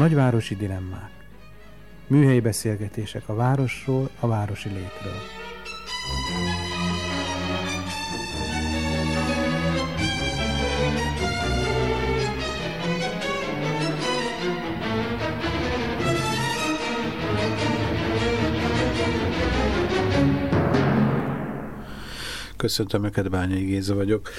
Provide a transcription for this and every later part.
Nagyvárosi dilemmák. Műhelyi beszélgetések a városról, a városi létről. Köszöntöm Öket, Bányai Géza vagyok.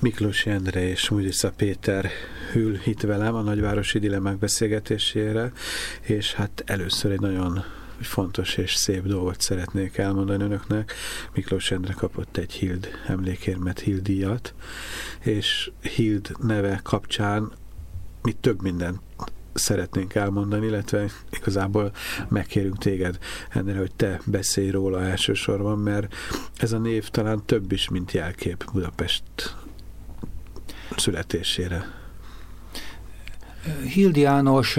Miklós Endre és Múgyisza Péter hűl itt velem a nagyvárosi dilemmák beszélgetésére, és hát először egy nagyon fontos és szép dolgot szeretnék elmondani önöknek. Miklós Endre kapott egy Hild emlékérmet, Hild díjat, és Hild neve kapcsán mi több mindent szeretnénk elmondani, illetve igazából megkérünk téged ennél, hogy te beszélj róla elsősorban, mert ez a név talán több is, mint jelkép Budapest születésére. Hildi János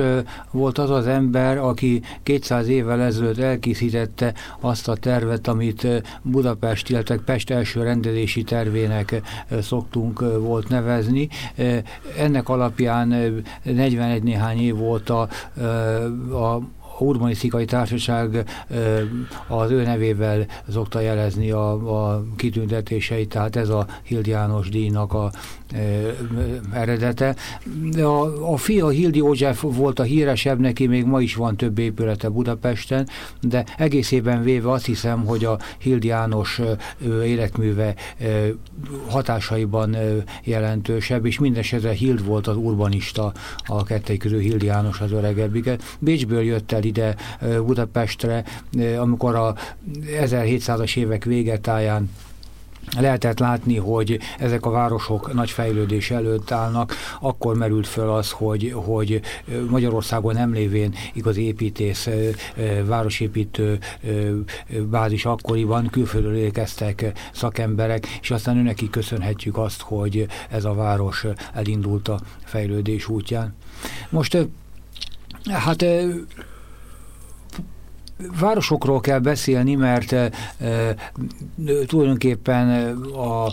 volt az az ember, aki 200 évvel ezelőtt elkészítette azt a tervet, amit Budapest, illetve Pest első rendelési tervének szoktunk volt nevezni. Ennek alapján 41 néhány év volt a, a urbanisztikai társaság az ő nevével szokta jelezni a, a kitüntetéseit, tehát ez a Hildi János díjnak a eredete. A, a fia Hildi József volt a híresebb, neki még ma is van több épülete Budapesten, de egészében véve azt hiszem, hogy a Hildi János életműve hatásaiban jelentősebb, és mindesetre Hild volt az urbanista, a kettők közül Hildi János az öregebbiket. Bécsből jött el ide Budapestre, amikor a 1700-as évek végetáján lehetett látni, hogy ezek a városok nagy fejlődés előtt állnak, akkor merült föl az, hogy, hogy Magyarországon nem lévén igaz építész, városépítő bázis akkoriban külföldről érkeztek szakemberek, és aztán őnekik köszönhetjük azt, hogy ez a város elindult a fejlődés útján. Most hát Városokról kell beszélni, mert e, e, tulajdonképpen a e,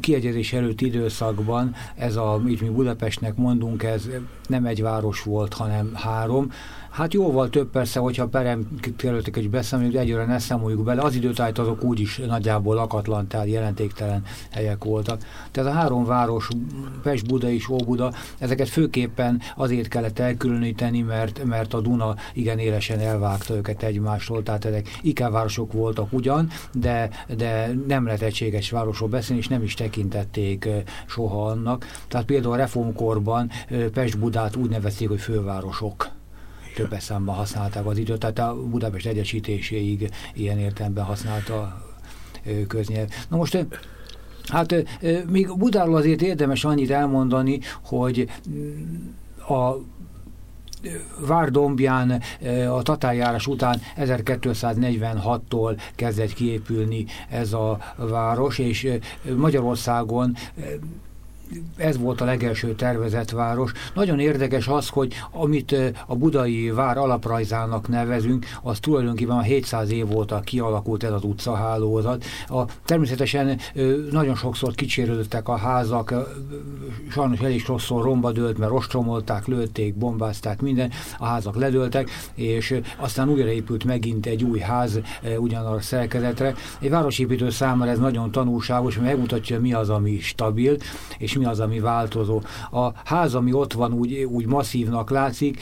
kiegyezés előtti időszakban ez a, mit mi Budapestnek mondunk, ez nem egy város volt, hanem három. Hát jóval több persze, hogyha perem kerültek egy beszámoljuk, egyre ne számoljuk bele. Az időtájt azok úgyis nagyjából lakatlan, tehát jelentéktelen helyek voltak. Tehát a három város, Pest, Buda és Óbuda, ezeket főképpen azért kellett elkülöníteni, mert, mert a Duna igen élesen elvágta őket egymástól, tehát ezek ikávárosok voltak ugyan, de, de nem lehet egységes városról beszélni, és nem is tekintették soha annak. Tehát például a reformkorban Pest-Budát úgy nevezték, hogy fővárosok több számban használták az időt, tehát a Budapest egyesítéséig ilyen értelemben használta köznyelv. Na most Hát még Budáról azért érdemes annyit elmondani, hogy mm, a Várdombján a tatárjárás után 1246-tól kezdett kiépülni ez a város, és Magyarországon ez volt a legelső tervezett város. Nagyon érdekes az, hogy amit a budai vár alaprajzának nevezünk, az tulajdonképpen a 700 év óta kialakult ez az utcahálózat. A, természetesen nagyon sokszor kicsérődöttek a házak, sajnos el is rosszul romba dőlt, mert ostromolták, lőtték, bombázták, minden, a házak ledőltek, és aztán újraépült megint egy új ház ugyanarra szerkezetre. Egy városépítő számára ez nagyon tanulságos, mert megmutatja, mi az, ami stabil, és mi az, ami változó. A ház, ami ott van, úgy, úgy masszívnak látszik,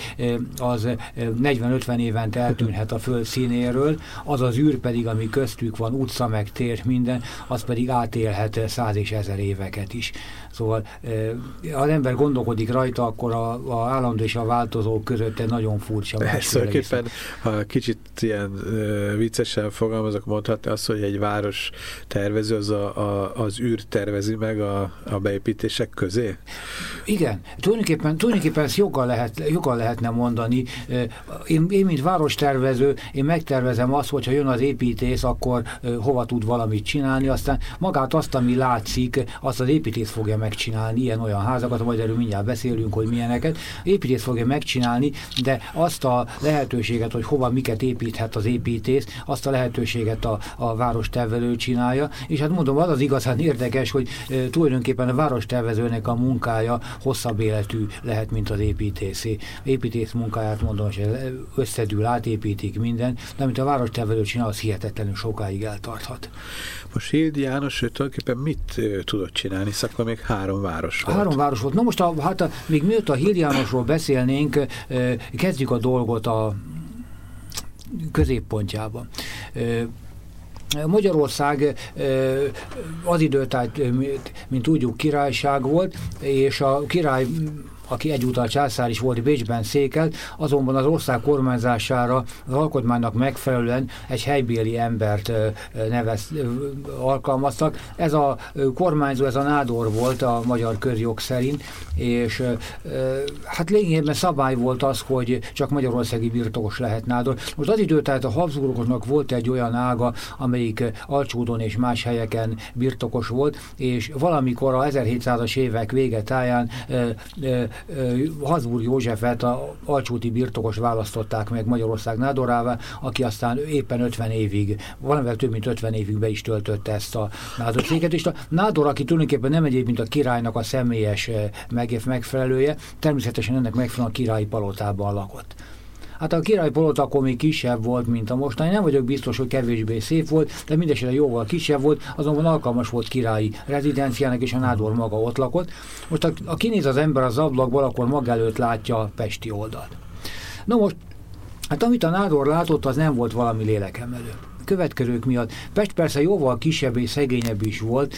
az 40-50 eh, évente eltűnhet a föld színéről, az az űr pedig, ami köztük van, utca meg tér, minden, az pedig átélhet száz és ezer éveket is. Szóval ha az ember gondolkodik rajta, akkor a, a állandó és a változó között egy nagyon furcsa Tulajdonképpen, ha kicsit ilyen viccesen fogalmazok, mondhatni azt, hogy egy város tervező az a, a, az űr tervezi meg a, a beépítések közé? Igen, tulajdonképpen, tulajdonképpen ezt joggal, lehet, joggal lehetne mondani. Én, én, mint várostervező, én megtervezem azt, hogyha jön az építész, akkor hova tud valamit csinálni, aztán magát azt, ami látszik, azt az építész fogja megcsinálni, ilyen-olyan házakat, majd erről mindjárt beszélünk, hogy milyeneket. Építész fogja megcsinálni, de azt a lehetőséget, hogy hova miket építhet az építész, azt a lehetőséget a, a város tervelő csinálja. És hát mondom, az az igazán érdekes, hogy e, tulajdonképpen a város tervezőnek a munkája hosszabb életű lehet, mint az építészé. Építész munkáját mondom, hogy összedül, átépítik minden, de amit a várostervező csinál, az hihetetlenül sokáig eltarthat. Most Hildi János, ő tulajdonképpen mit tudott csinálni, hisz akkor még három város volt. Három város volt. Na most, a, hát a, még miatt a Hildi Jánosról beszélnénk, kezdjük a dolgot a középpontjában. Magyarország az időtájt, mint tudjuk, királyság volt, és a király aki egyúttal császár is volt, Bécsben székelt, azonban az ország kormányzására az alkotmánynak megfelelően egy helybéli embert nevez, alkalmaztak. Ez a kormányzó, ez a nádor volt a magyar közjog szerint, és hát lényegében szabály volt az, hogy csak magyarországi birtokos lehet nádor. Most az idő, tehát a Habsburgoknak volt egy olyan ága, amelyik Alcsúdon és más helyeken birtokos volt, és valamikor a 1700-as évek vége táján Habsburg Józsefet a alcsúti birtokos választották meg Magyarország nádorává, aki aztán éppen 50 évig, valamivel több mint 50 évig be is töltötte ezt a nádorszéket, és a nádor, aki tulajdonképpen nem egyéb, mint a királynak a személyes megfelelője, természetesen ennek megfelelően a királyi palotában lakott. Hát a király polota akkor még kisebb volt, mint a mostani. Nem vagyok biztos, hogy kevésbé szép volt, de mindesetre jóval kisebb volt, azonban alkalmas volt királyi rezidenciának, és a nádor maga ott lakott. Most a, a kinéz az ember az ablakból, akkor maga előtt látja a pesti oldalt. Na most, hát amit a nádor látott, az nem volt valami lélekemelő következők miatt. Pest persze jóval kisebb és szegényebb is volt,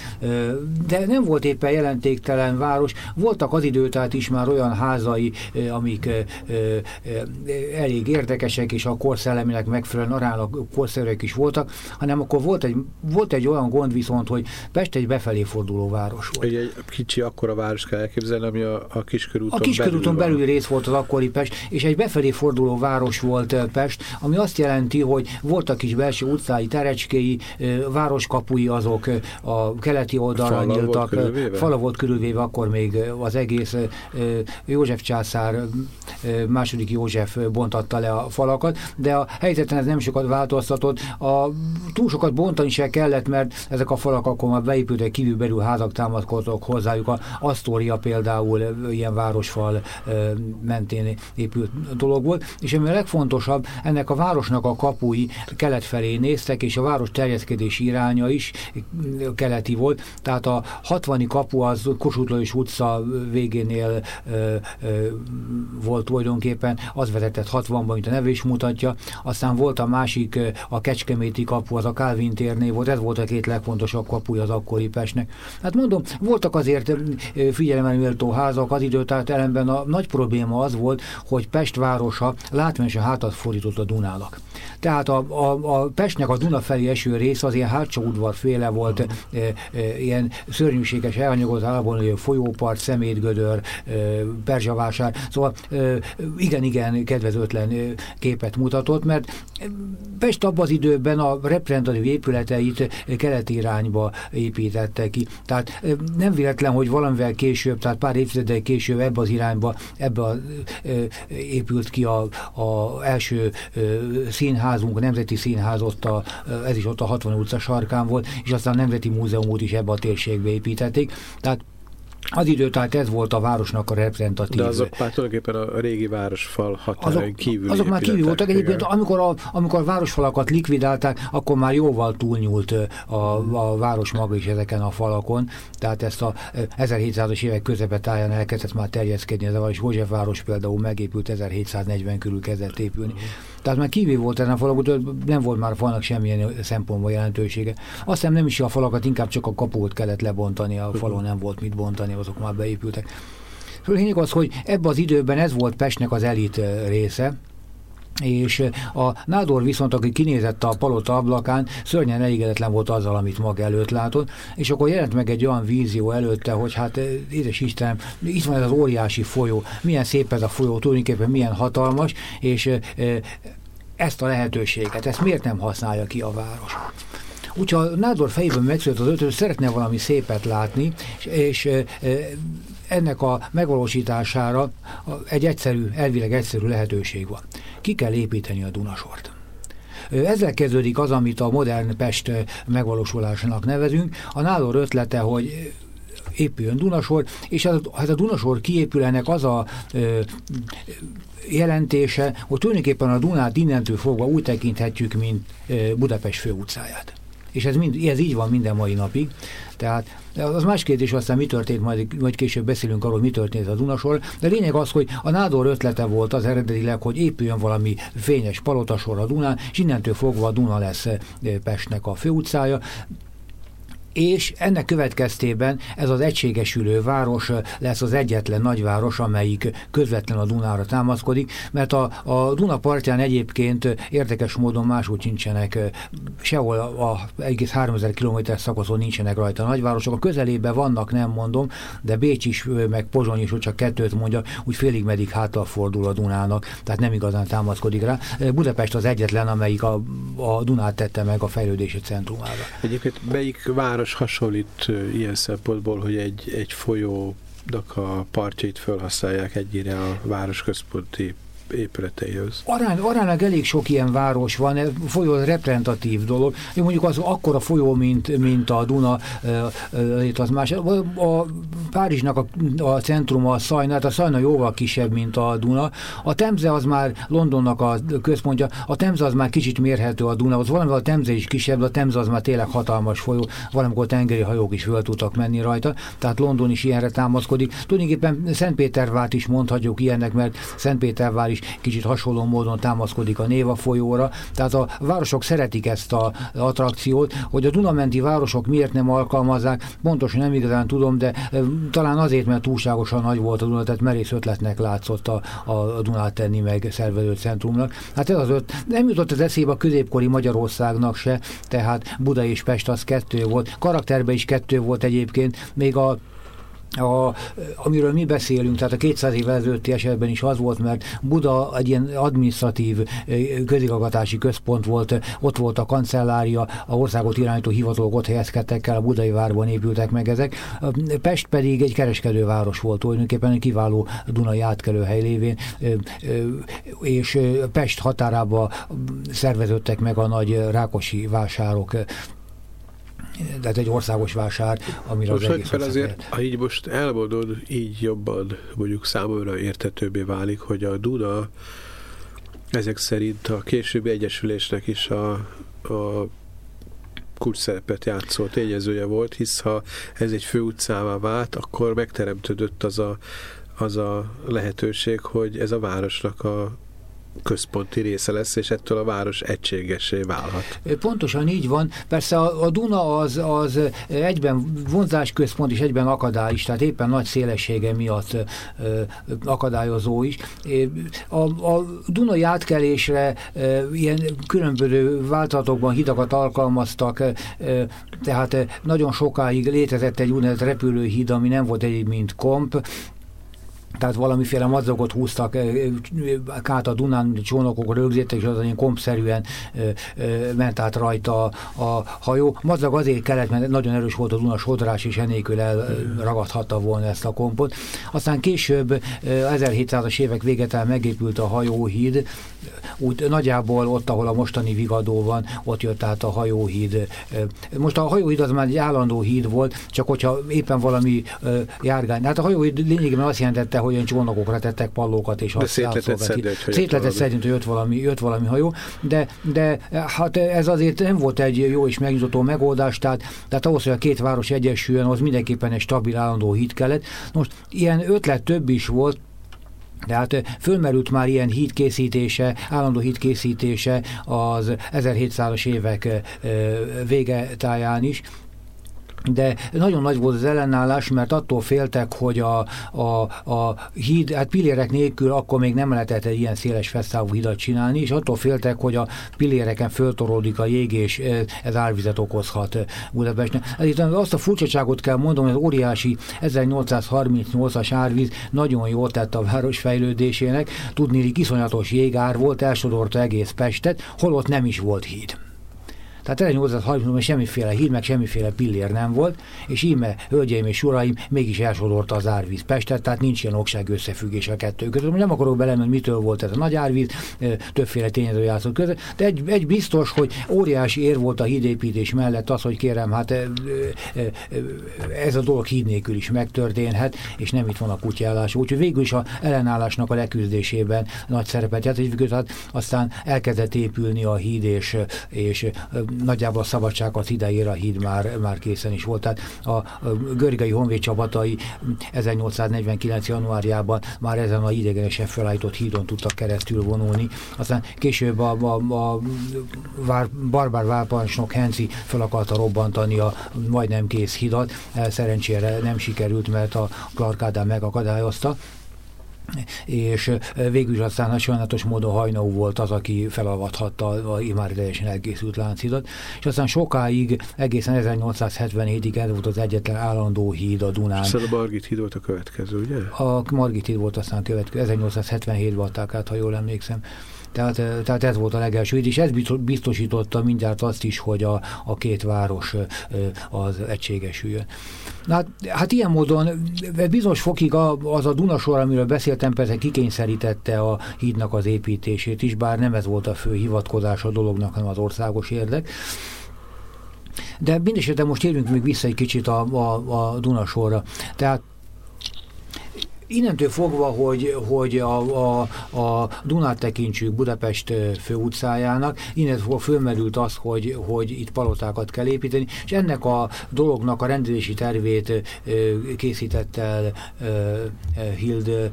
de nem volt éppen jelentéktelen város. Voltak az időtát is már olyan házai, amik elég érdekesek, és a korszelleminek megfelelően aránylag korszerűek is voltak, hanem akkor volt egy, volt egy olyan gond viszont, hogy Pest egy befelé forduló város volt. Egy, egy kicsi akkora város kell elképzelni, ami a, a kiskörúton, a kiskörúton belül, belül rész volt az akkori Pest, és egy befelé forduló város volt Pest, ami azt jelenti, hogy voltak is belső utcái, terecskéi, városkapui azok a keleti oldalra fala nyíltak. Volt fala volt körülvéve, akkor még az egész József császár, második József bontatta le a falakat, de a helyzeten ez nem sokat változtatott. A, túl sokat bontani se kellett, mert ezek a falak akkor már beépültek kívülbelül házak támaszkodtak hozzájuk. A Asztória például ilyen városfal mentén épült dolog volt, és ami a legfontosabb, ennek a városnak a kapui kelet felé néztek, és a város terjeszkedési iránya is keleti volt, tehát a 60 kapu az Kossuth utca végénél ö, ö, volt tulajdonképpen, az vezetett 60-ban, mint a neve is mutatja, aztán volt a másik, a Kecskeméti kapu, az a Calvin térnél volt, ez volt a két legfontosabb kapuja az akkori Pestnek. Hát mondom, voltak azért figyelemel méltó házak az időt, tehát ellenben a nagy probléma az volt, hogy Pest városa látványosan hátat fordított a Dunának. Tehát a, a, a Pestnek a Duna felé eső rész az ilyen hátsó udvarféle volt, uh -huh. e, e, ilyen szörnyűséges elhanyagolt állapon, folyópart, szemétgödör, e, perzsavásár, szóval igen-igen kedvezőtlen képet mutatott, mert Pest abban az időben a reprezentatív épületeit keleti irányba építette ki. Tehát nem véletlen, hogy valamivel később, tehát pár évtizedel később ebbe az irányba, ebbe a, épült ki a, a első színházunk, a Nemzeti Színház ott a, ez is ott a 60 utca sarkán volt, és aztán a Nemzeti Múzeumot is ebbe a térségbe építették. Tehát az idő, tehát ez volt a városnak a reprezentatív. De azok már tulajdonképpen a régi városfal határain kívül Azok már kívül voltak. Egyébként amikor a, amikor a városfalakat likvidálták, akkor már jóval túlnyúlt a, a város maga is ezeken a falakon. Tehát ezt a 1700-as évek közepe táján elkezdett már terjeszkedni ez a város. József város például megépült 1740 körül kezdett épülni. Uh -huh. Tehát már kívül volt ezen a falak, nem volt már a falnak semmilyen szempontból jelentősége. Aztán nem is a falakat, inkább csak a kapót kellett lebontani, a falon nem volt mit bontani, azok már beépültek. Szóval lényeg az, hogy ebben az időben ez volt Pestnek az elit része, és a nádor viszont, aki kinézett a palota ablakán, szörnyen elégedetlen volt azzal, amit maga előtt látott, és akkor jelent meg egy olyan vízió előtte, hogy hát édes Istenem, itt van ez az óriási folyó, milyen szép ez a folyó, tulajdonképpen milyen hatalmas, és ezt a lehetőséget, ezt miért nem használja ki a város? Úgyhogy a Nádor fejében megszületett az hogy szeretne valami szépet látni, és, és ennek a megvalósítására egy egyszerű, elvileg egyszerű lehetőség van. Ki kell építeni a Dunasort. Ezzel kezdődik az, amit a modern Pest megvalósulásának nevezünk. A Nádor ötlete, hogy épüljön Dunasor, és ez, hát a Dunasor kiépülenek az a jelentése, hogy tulajdonképpen a Dunát innentől fogva úgy tekinthetjük, mint Budapest főutcáját. És ez, mind, ez így van minden mai napig. Tehát az más kérdés, aztán mi történt, majd, majd később beszélünk arról, mi történt a Dunasor, de lényeg az, hogy a Nádor ötlete volt az eredetileg, hogy épüljön valami fényes palotasor a Dunán, és innentől fogva a Duna lesz Pestnek a főutcája és ennek következtében ez az egységesülő város lesz az egyetlen nagyváros, amelyik közvetlen a Dunára támaszkodik, mert a, a Duna partján egyébként érdekes módon máshogy nincsenek, sehol a, a egész 3000 km szakaszon nincsenek rajta nagyvárosok. A közelében vannak, nem mondom, de Bécs is, meg Pozsony is, hogy csak kettőt mondja, úgy félig meddig hátra fordul a Dunának, tehát nem igazán támaszkodik rá. Budapest az egyetlen, amelyik a, a Dunát tette meg a fejlődési centrumára. Egyébként melyik város város hasonlít ilyen szempontból, hogy egy, egy folyónak a partjait felhasználják egyére a város központi épületeihez. Arány, aránylag elég sok ilyen város van, folyó reprezentatív dolog. Mondjuk az akkora folyó, mint, mint a Duna, az más. A, Párizsnak a, a centruma a Szajna, hát a Szajna jóval kisebb, mint a Duna. A Temze az már Londonnak a központja, a Temze az már kicsit mérhető a Duna, az valamivel a Temze is kisebb, de a Temze az már tényleg hatalmas folyó, valamikor tengeri hajók is föl tudtak menni rajta, tehát London is ilyenre támaszkodik. Tulajdonképpen Szentpétervárt is mondhatjuk ilyennek, mert Szentpétervár is kicsit hasonló módon támaszkodik a Néva folyóra. Tehát a városok szeretik ezt az attrakciót, hogy a Dunamenti városok miért nem alkalmazzák, pontosan nem igazán tudom, de talán azért, mert túlságosan nagy volt a Duna, tehát merész ötletnek látszott a, a Dunát tenni meg szervező centrumnak. Hát ez az öt, nem jutott az eszébe a középkori Magyarországnak se, tehát Buda és Pest az kettő volt, karakterben is kettő volt egyébként, még a a, amiről mi beszélünk, tehát a 200 év ezelőtti esetben is az volt, mert Buda egy ilyen administratív közigazgatási központ volt, ott volt a kancellária, a országot irányító hivatalok ott helyezkedtek el, a budai várban épültek meg ezek. Pest pedig egy kereskedőváros volt tulajdonképpen, egy kiváló Dunai átkelőhely lévén, és Pest határába szerveződtek meg a nagy rákosi vásárok, ez egy országos vásár, amire most az egész fel azért, ha így most elmondod, így jobban mondjuk számomra értetőbbé válik, hogy a Duna ezek szerint a későbbi egyesülésnek is a, a kulcs szerepet játszó tényezője volt, hisz ha ez egy főutcává vált, akkor megteremtődött az a, az a lehetőség, hogy ez a városnak a központi része lesz, és ettől a város egységesé válhat. Pontosan így van. Persze a, a Duna az, az egyben vonzásközpont és egyben akadály is, tehát éppen nagy szélessége miatt ö, akadályozó is. A, a Dunai átkelésre ö, ilyen különböző változatokban hidakat alkalmaztak, ö, tehát nagyon sokáig létezett egy úgynevezett repülőhíd, ami nem volt egy, mint komp, tehát valamiféle madzagot húztak át a Dunán, csónakok rögzítettek, és az ilyen kompszerűen ment át rajta a hajó. Madzag azért kellett, mert nagyon erős volt a Duna sodrás, és enélkül elragadhatta volna ezt a kompot. Aztán később 1700-as évek véget megépült a hajóhíd, úgy nagyjából ott, ahol a mostani vigadó van, ott jött át a hajóhíd. Most a hajóhíd az már egy állandó híd volt, csak hogyha éppen valami járgány. Hát a hajóhíd lényegében azt jelentette, olyan csónakokra tettek pallókat, és azt szétletett szerint, hogy jött valami, jött valami hajó, de, de hát ez azért nem volt egy jó és megnyugtató megoldás, tehát, tehát ahhoz, hogy a két város egyesüljön, az mindenképpen egy stabil állandó híd kellett. Most ilyen ötlet több is volt, tehát fölmerült már ilyen híd készítése, állandó híd készítése az 1700-as évek vége táján is, de nagyon nagy volt az ellenállás, mert attól féltek, hogy a, a, a híd, hát pillérek nélkül akkor még nem lehetett egy ilyen széles fesztávú hidat csinálni, és attól féltek, hogy a pilléreken föltorolódik a jég, és ez árvizet okozhat Budapestnek. Ezért azt a furcsaságot kell mondom, hogy az óriási 1838-as árvíz nagyon jól tett a város fejlődésének, tudni, iszonyatos jégár volt, elsodorta egész Pestet, holott nem is volt híd. Tehát 1830-ban semmiféle híd, meg semmiféle pillér nem volt, és íme, hölgyeim és uraim, mégis elsodorta az árvíz Pestet, tehát nincs ilyen okság összefüggés a kettő között. Nem akarok belemenni, mitől volt ez a nagy árvíz, többféle tényező játszott között, de egy, egy biztos, hogy óriási ér volt a hídépítés mellett az, hogy kérem, hát ez a dolog híd nélkül is megtörténhet, és nem itt van a kutyállás. Úgyhogy végül is a ellenállásnak a leküzdésében nagy szerepet játszott, hát aztán elkezdett épülni a híd, és, és nagyjából a szabadságot idejére a híd már, már készen is volt. Tehát a Görgei Honvéd csapatai 1849. januárjában már ezen a idegenesen felállított hídon tudtak keresztül vonulni. Aztán később a, a, a vár, barbár várparancsnok Henzi fel akarta robbantani a majdnem kész hidat. Szerencsére nem sikerült, mert a Clark Ádám megakadályozta és végül is aztán a sajnálatos módon Hajnau volt az, aki felavathatta a már teljesen elkészült láncidat, és aztán sokáig, egészen 1877-ig ez volt az egyetlen állandó híd a Dunán. Szóval a Margit híd volt a következő, ugye? A Margit híd volt aztán következő, 1877-ben adták át, ha jól emlékszem. Tehát, tehát ez volt a legelső és ez biztosította mindjárt azt is, hogy a, a két város az egységesüljön. Hát, hát ilyen módon bizonyos fokig az a Dunasor, amiről beszéltem, persze kikényszerítette a hídnak az építését is, bár nem ez volt a fő hivatkozás a dolognak, hanem az országos érdek. De mindesetre most érünk még vissza egy kicsit a, a, a Dunasorra. Tehát innentől fogva, hogy, hogy a, a, a Dunát tekintsük Budapest főutcájának, innen fogva fölmerült az, hogy, hogy itt palotákat kell építeni, és ennek a dolognak a rendezési tervét készítette el Hild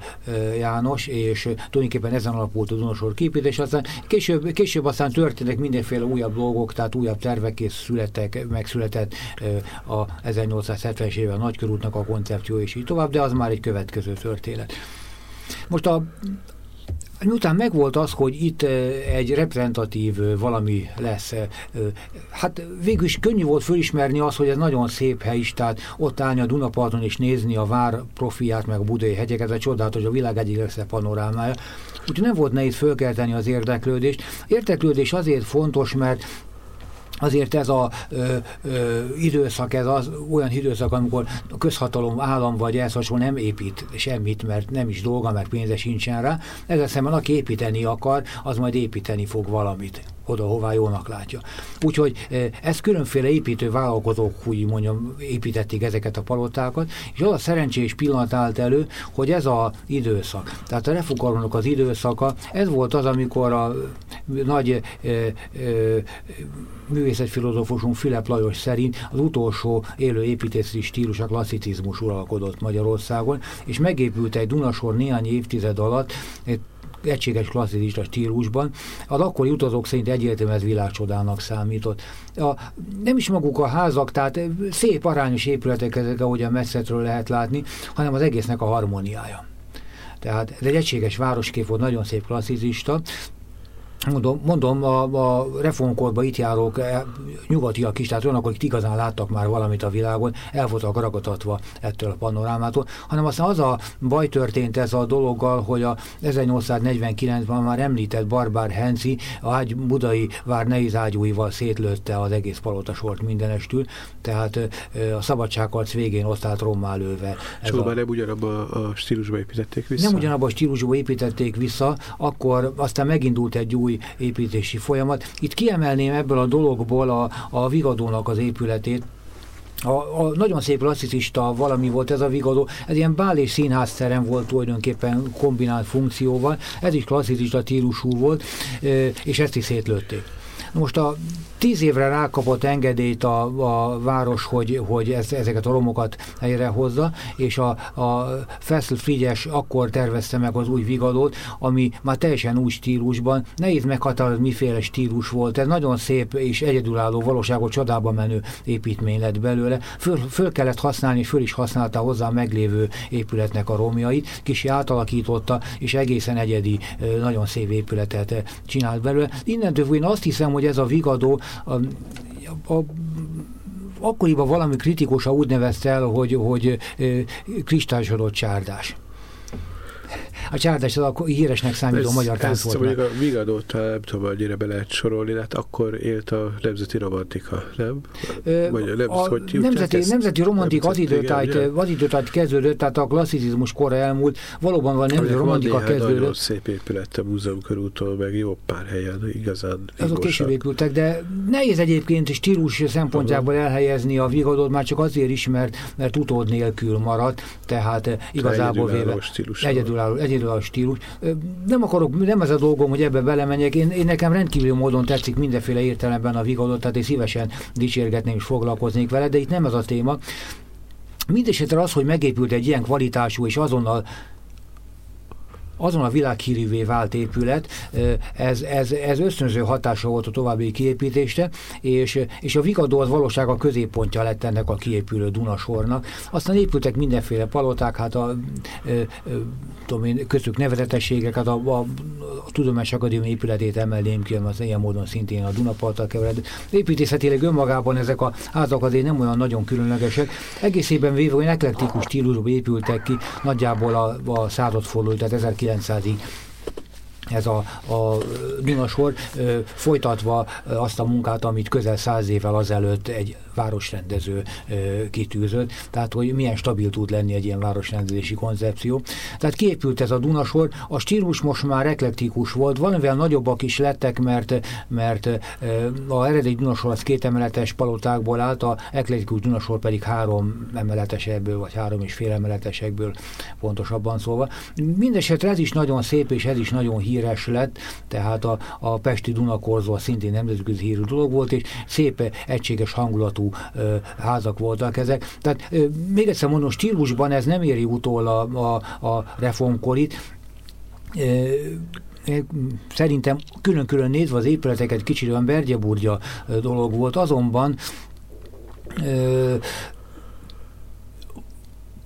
János, és tulajdonképpen ezen alapult a Dunasor képítés, aztán később, később aztán történtek mindenféle újabb dolgok, tehát újabb tervek készülettek, megszületett a 1870-es éve a nagykörútnak a koncepció, és így tovább, de az már egy következő. Most a Miután megvolt az, hogy itt egy reprezentatív valami lesz, hát végül is könnyű volt fölismerni az, hogy ez nagyon szép hely is, tehát ott állni a Dunaparton és nézni a vár profiát, meg a budai hegyeket, egy csodálatos, a világ egyik legszebb panorámája. Úgyhogy nem volt nehéz fölkelteni az érdeklődést. Érdeklődés azért fontos, mert Azért ez az időszak, ez az olyan időszak, amikor a közhatalom, állam vagy ez hasonló nem épít semmit, mert nem is dolga, mert pénze sincsen rá. Ezzel szemben aki építeni akar, az majd építeni fog valamit oda, hová jónak látja. Úgyhogy ez különféle építő vállalkozók, úgy mondjam, építették ezeket a palotákat, és az a szerencsés pillanat állt elő, hogy ez az időszak, tehát a refukaronok az időszaka, ez volt az, amikor a nagy e, e, művészetfilozófusunk Filip Lajos szerint az utolsó élő építészeti stílus a klasszicizmus uralkodott Magyarországon, és megépült egy Dunasor néhány évtized alatt egységes klasszicista stílusban. Az akkori utazók szerint egyértelműen ez világcsodának számított. A, nem is maguk a házak, tehát szép arányos épületek ezek, ahogy a messzetről lehet látni, hanem az egésznek a harmóniája. Tehát ez egy egységes városkép volt, nagyon szép klasszicista, Mondom, mondom a, a reformkorban itt járók e, nyugatiak is, tehát olyanok, akik igazán láttak már valamit a világon, el voltak ragatatva ettől a panorámától, hanem aztán az a baj történt ez a dologgal, hogy a 1849-ben már említett Barbár Henzi a ágy, budai vár nehéz ágyúival szétlőtte az egész palotasort mindenestül, tehát a szabadságharc végén osztált rommá lőve. Szóval a... nem ugyanabba a stílusba építették vissza? Nem ugyanabba a stílusba építették vissza, akkor aztán megindult egy új új építési folyamat. Itt kiemelném ebből a dologból a, a Vigadónak az épületét, a, a nagyon szép klasszicista valami volt ez a Vigadó, ez ilyen bál és színházterem volt tulajdonképpen kombinált funkcióval, ez is klasszicista tílusú volt, és ezt is szétlőtték. Most a tíz évre rákapott engedélyt a, a város, hogy, hogy ez, ezeket a romokat helyre hozza, és a, a Fessel Frigyes akkor tervezte meg az új vigadót, ami már teljesen új stílusban. Nehéz meghatározni, miféle stílus volt. Ez nagyon szép és egyedülálló, valóságot csodába menő építmény lett belőle. Föl, föl kellett használni, föl is használta hozzá a meglévő épületnek a romjait, kicsi átalakította, és egészen egyedi, nagyon szép épületet csinált belőle. Innentől én azt hiszem, hogy ez a vigadó a, a, akkoriban valami kritikusa úgy nevezte el, hogy, hogy kristályosodott csárdás. A csárdás az a híresnek számító ez, magyar tánc volt. Mondjuk a Vigadót, nem tudom, annyira be lehet sorolni, hát akkor élt a nemzeti romantika, nem? Vagy nem, a hogy nemzeti, ezt? nemzeti romantika az időtájt, az időtájt kezdődött, tehát a klasszicizmus kora elmúlt, valóban van nemzeti romantika kezdődött. Nagyon szép épület a múzeum körútól, meg jó pár helyen, igazán Azok később épültek, de nehéz egyébként stílus szempontjából elhelyezni a Vigadót, már csak azért is, mert, mert utód nélkül maradt, tehát igazából véve egyedülálló, egyedülálló stílus. Nem akarok, nem ez a dolgom, hogy ebbe belemenjek, én, én nekem rendkívül módon tetszik mindenféle értelemben a Vigadót, tehát én szívesen dicsérgetném és foglalkoznék vele, de itt nem ez a téma. Mindenesetre az, hogy megépült egy ilyen kvalitású és azonnal azon a világhírűvé vált épület, ez, ez, ez ösztönző hatása volt a további kiépítésre, és, és a Vigadó az valóság a középpontja lett ennek a kiépülő Dunasornak. Aztán épültek mindenféle paloták, hát a, tudom én, köztük nevezetességek, a, a, a Tudományos Akadémia épületét emelném ki, az ilyen módon szintén a Dunaparttal keveredő. Építészetileg önmagában ezek a házak azért nem olyan nagyon különlegesek. Egészében véve olyan eklektikus stílusban épültek ki, nagyjából a, a századforduló, tehát 1900-ig ez a, a Dunasor folytatva azt a munkát, amit közel száz évvel azelőtt egy városrendező kitűzött, tehát hogy milyen stabil tud lenni egy ilyen városrendezési koncepció. Tehát kiépült ez a Dunasor, a stílus most már eklektikus volt, valamivel nagyobbak is lettek, mert, mert a eredeti Dunasor az két emeletes palotákból állt, a eklektikus Dunasor pedig három emeletesekből, vagy három és fél emeletesekből pontosabban szólva. Mindenesetre ez is nagyon szép, és ez is nagyon híres lett, tehát a, a Pesti Dunakorzó szintén nemzetközi hírű dolog volt, és szép egységes hangulatú házak voltak ezek. Tehát még egyszer mondom, stílusban ez nem éri utól a, a, a reformkorit, szerintem külön-külön nézve az épületeket kicsit olyan bergyeburgya dolog volt, azonban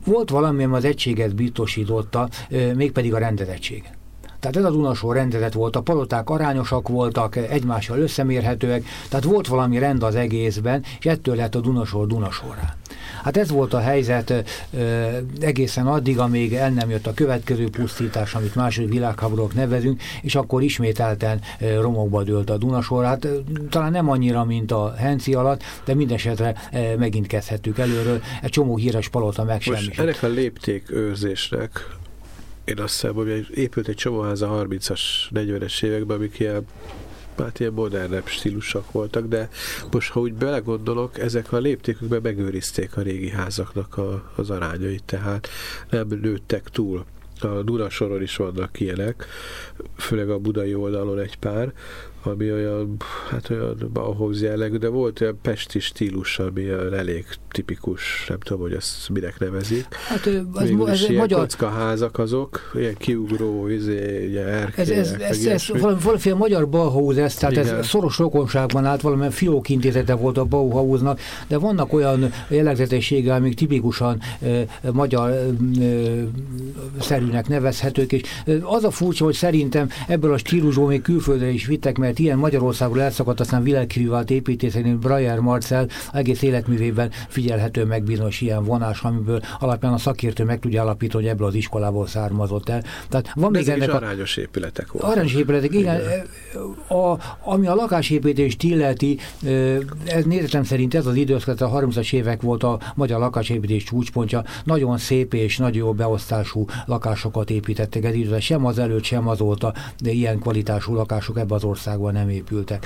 volt valami, ami az egységet biztosította, mégpedig a rendezettség. Tehát ez a Dunasor rendezet volt, a paloták arányosak voltak, egymással összemérhetőek, tehát volt valami rend az egészben, és ettől lett a Dunasor Dunasorrá. Hát ez volt a helyzet e, egészen addig, amíg el nem jött a következő pusztítás, amit második világháborúk nevezünk, és akkor ismételten e, romokba dőlt a Dunasor. Hát e, talán nem annyira, mint a Henci alatt, de mindesetre e, megint kezdhettük előről. Egy csomó híres palota meg Most ennek a lépték hogy épült egy csomóház a 30-as, 40-es években, amik ilyen hát ilyen modernebb stílusok voltak, de most, ha úgy belegondolok, ezek a léptékükben megőrizték a régi házaknak a, az arányait, tehát nem nőttek túl. A Dunasoron is vannak ilyenek, főleg a budai oldalon egy pár, ami olyan, hát olyan Bauhaus jellegű, de volt olyan pesti stílus, ami elég tipikus, nem tudom, hogy ezt minek nevezik. Hát ez, ez ilyen magyar... kockaházak azok, ilyen kiugró, izé, ugye ez, ez, ez, ez valamiféle magyar Bauhaus ez, tehát Igen. ez szoros rokonságban állt, valamilyen fiók intézete volt a Bauhausnak, de vannak olyan jellegzetessége, amik tipikusan e, magyar e, szerűnek nevezhetők, és az a furcsa, hogy szerintem ebből a stílusból még külföldre is vittek, mert mert ilyen Magyarországról elszakadt, aztán világhírű vált építészek, Brajer Marcel egész életművében figyelhető meg bizonyos ilyen vonás, amiből alapján a szakértő meg tudja alapítani, hogy ebből az iskolából származott el. Tehát van De még ennek a... arányos épületek voltak. Arányos épületek, igen. igen. A, ami a lakásépítést illeti, ez nézetem szerint ez az időszak, a 30-as évek volt a magyar lakásépítés csúcspontja. Nagyon szép és nagyon jó beosztású lakásokat építettek ez időszak, sem az előtt, sem azóta, de ilyen kvalitású lakások ebbe az országban országban nem épültek.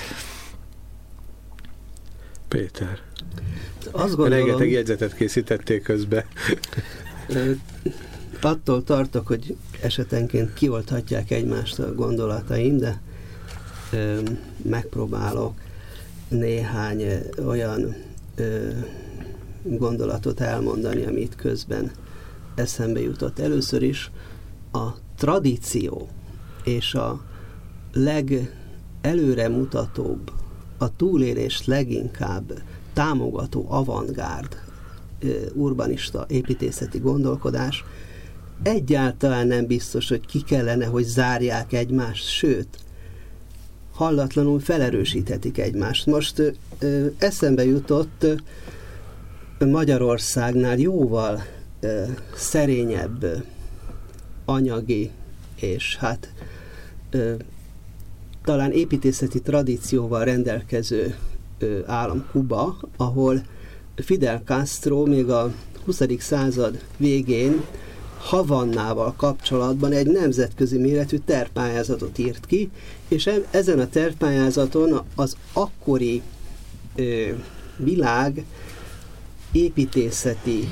Péter. Azt gondolom, Rengeteg jegyzetet készítették közben. attól tartok, hogy esetenként kiolthatják egymást a gondolataim, de ö, megpróbálok néhány ö, olyan ö, gondolatot elmondani, amit közben eszembe jutott. Először is a tradíció és a leg előremutatóbb, a túlélést leginkább támogató avantgárd urbanista építészeti gondolkodás egyáltalán nem biztos, hogy ki kellene, hogy zárják egymást, sőt, hallatlanul felerősíthetik egymást. Most ö, eszembe jutott ö, Magyarországnál jóval ö, szerényebb anyagi és hát ö, talán építészeti tradícióval rendelkező állam Kuba, ahol Fidel Castro még a 20. század végén Havannával kapcsolatban egy nemzetközi méretű tervpályázatot írt ki, és e- ezen a tervpályázaton az akkori ö, világ építészeti,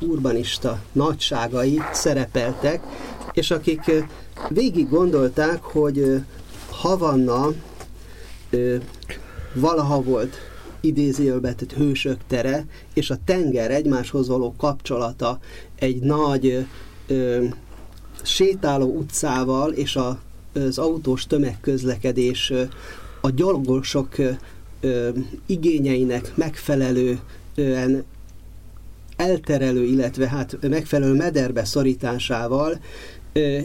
urbanista nagyságai szerepeltek, és akik végig gondolták, hogy Havanna ö, valaha volt idézőjelbe tehát hősök tere, és a tenger egymáshoz való kapcsolata egy nagy ö, sétáló utcával és a, az autós tömegközlekedés a gyalogosok igényeinek megfelelően elterelő, illetve hát megfelelő mederbe szorításával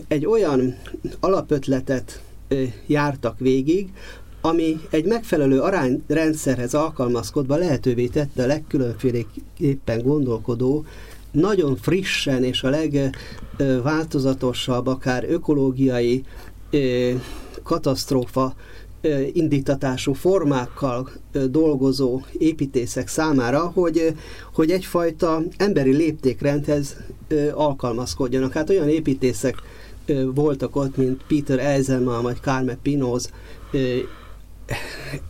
egy olyan alapötletet jártak végig, ami egy megfelelő arányrendszerhez alkalmazkodva lehetővé tette a legkülönféleképpen gondolkodó, nagyon frissen és a legváltozatosabb, akár ökológiai katasztrófa indítatású formákkal dolgozó építészek számára, hogy, hogy egyfajta emberi léptékrendhez alkalmazkodjanak. Hát olyan építészek voltak ott, mint Peter Eisenman vagy Carme Pinoz,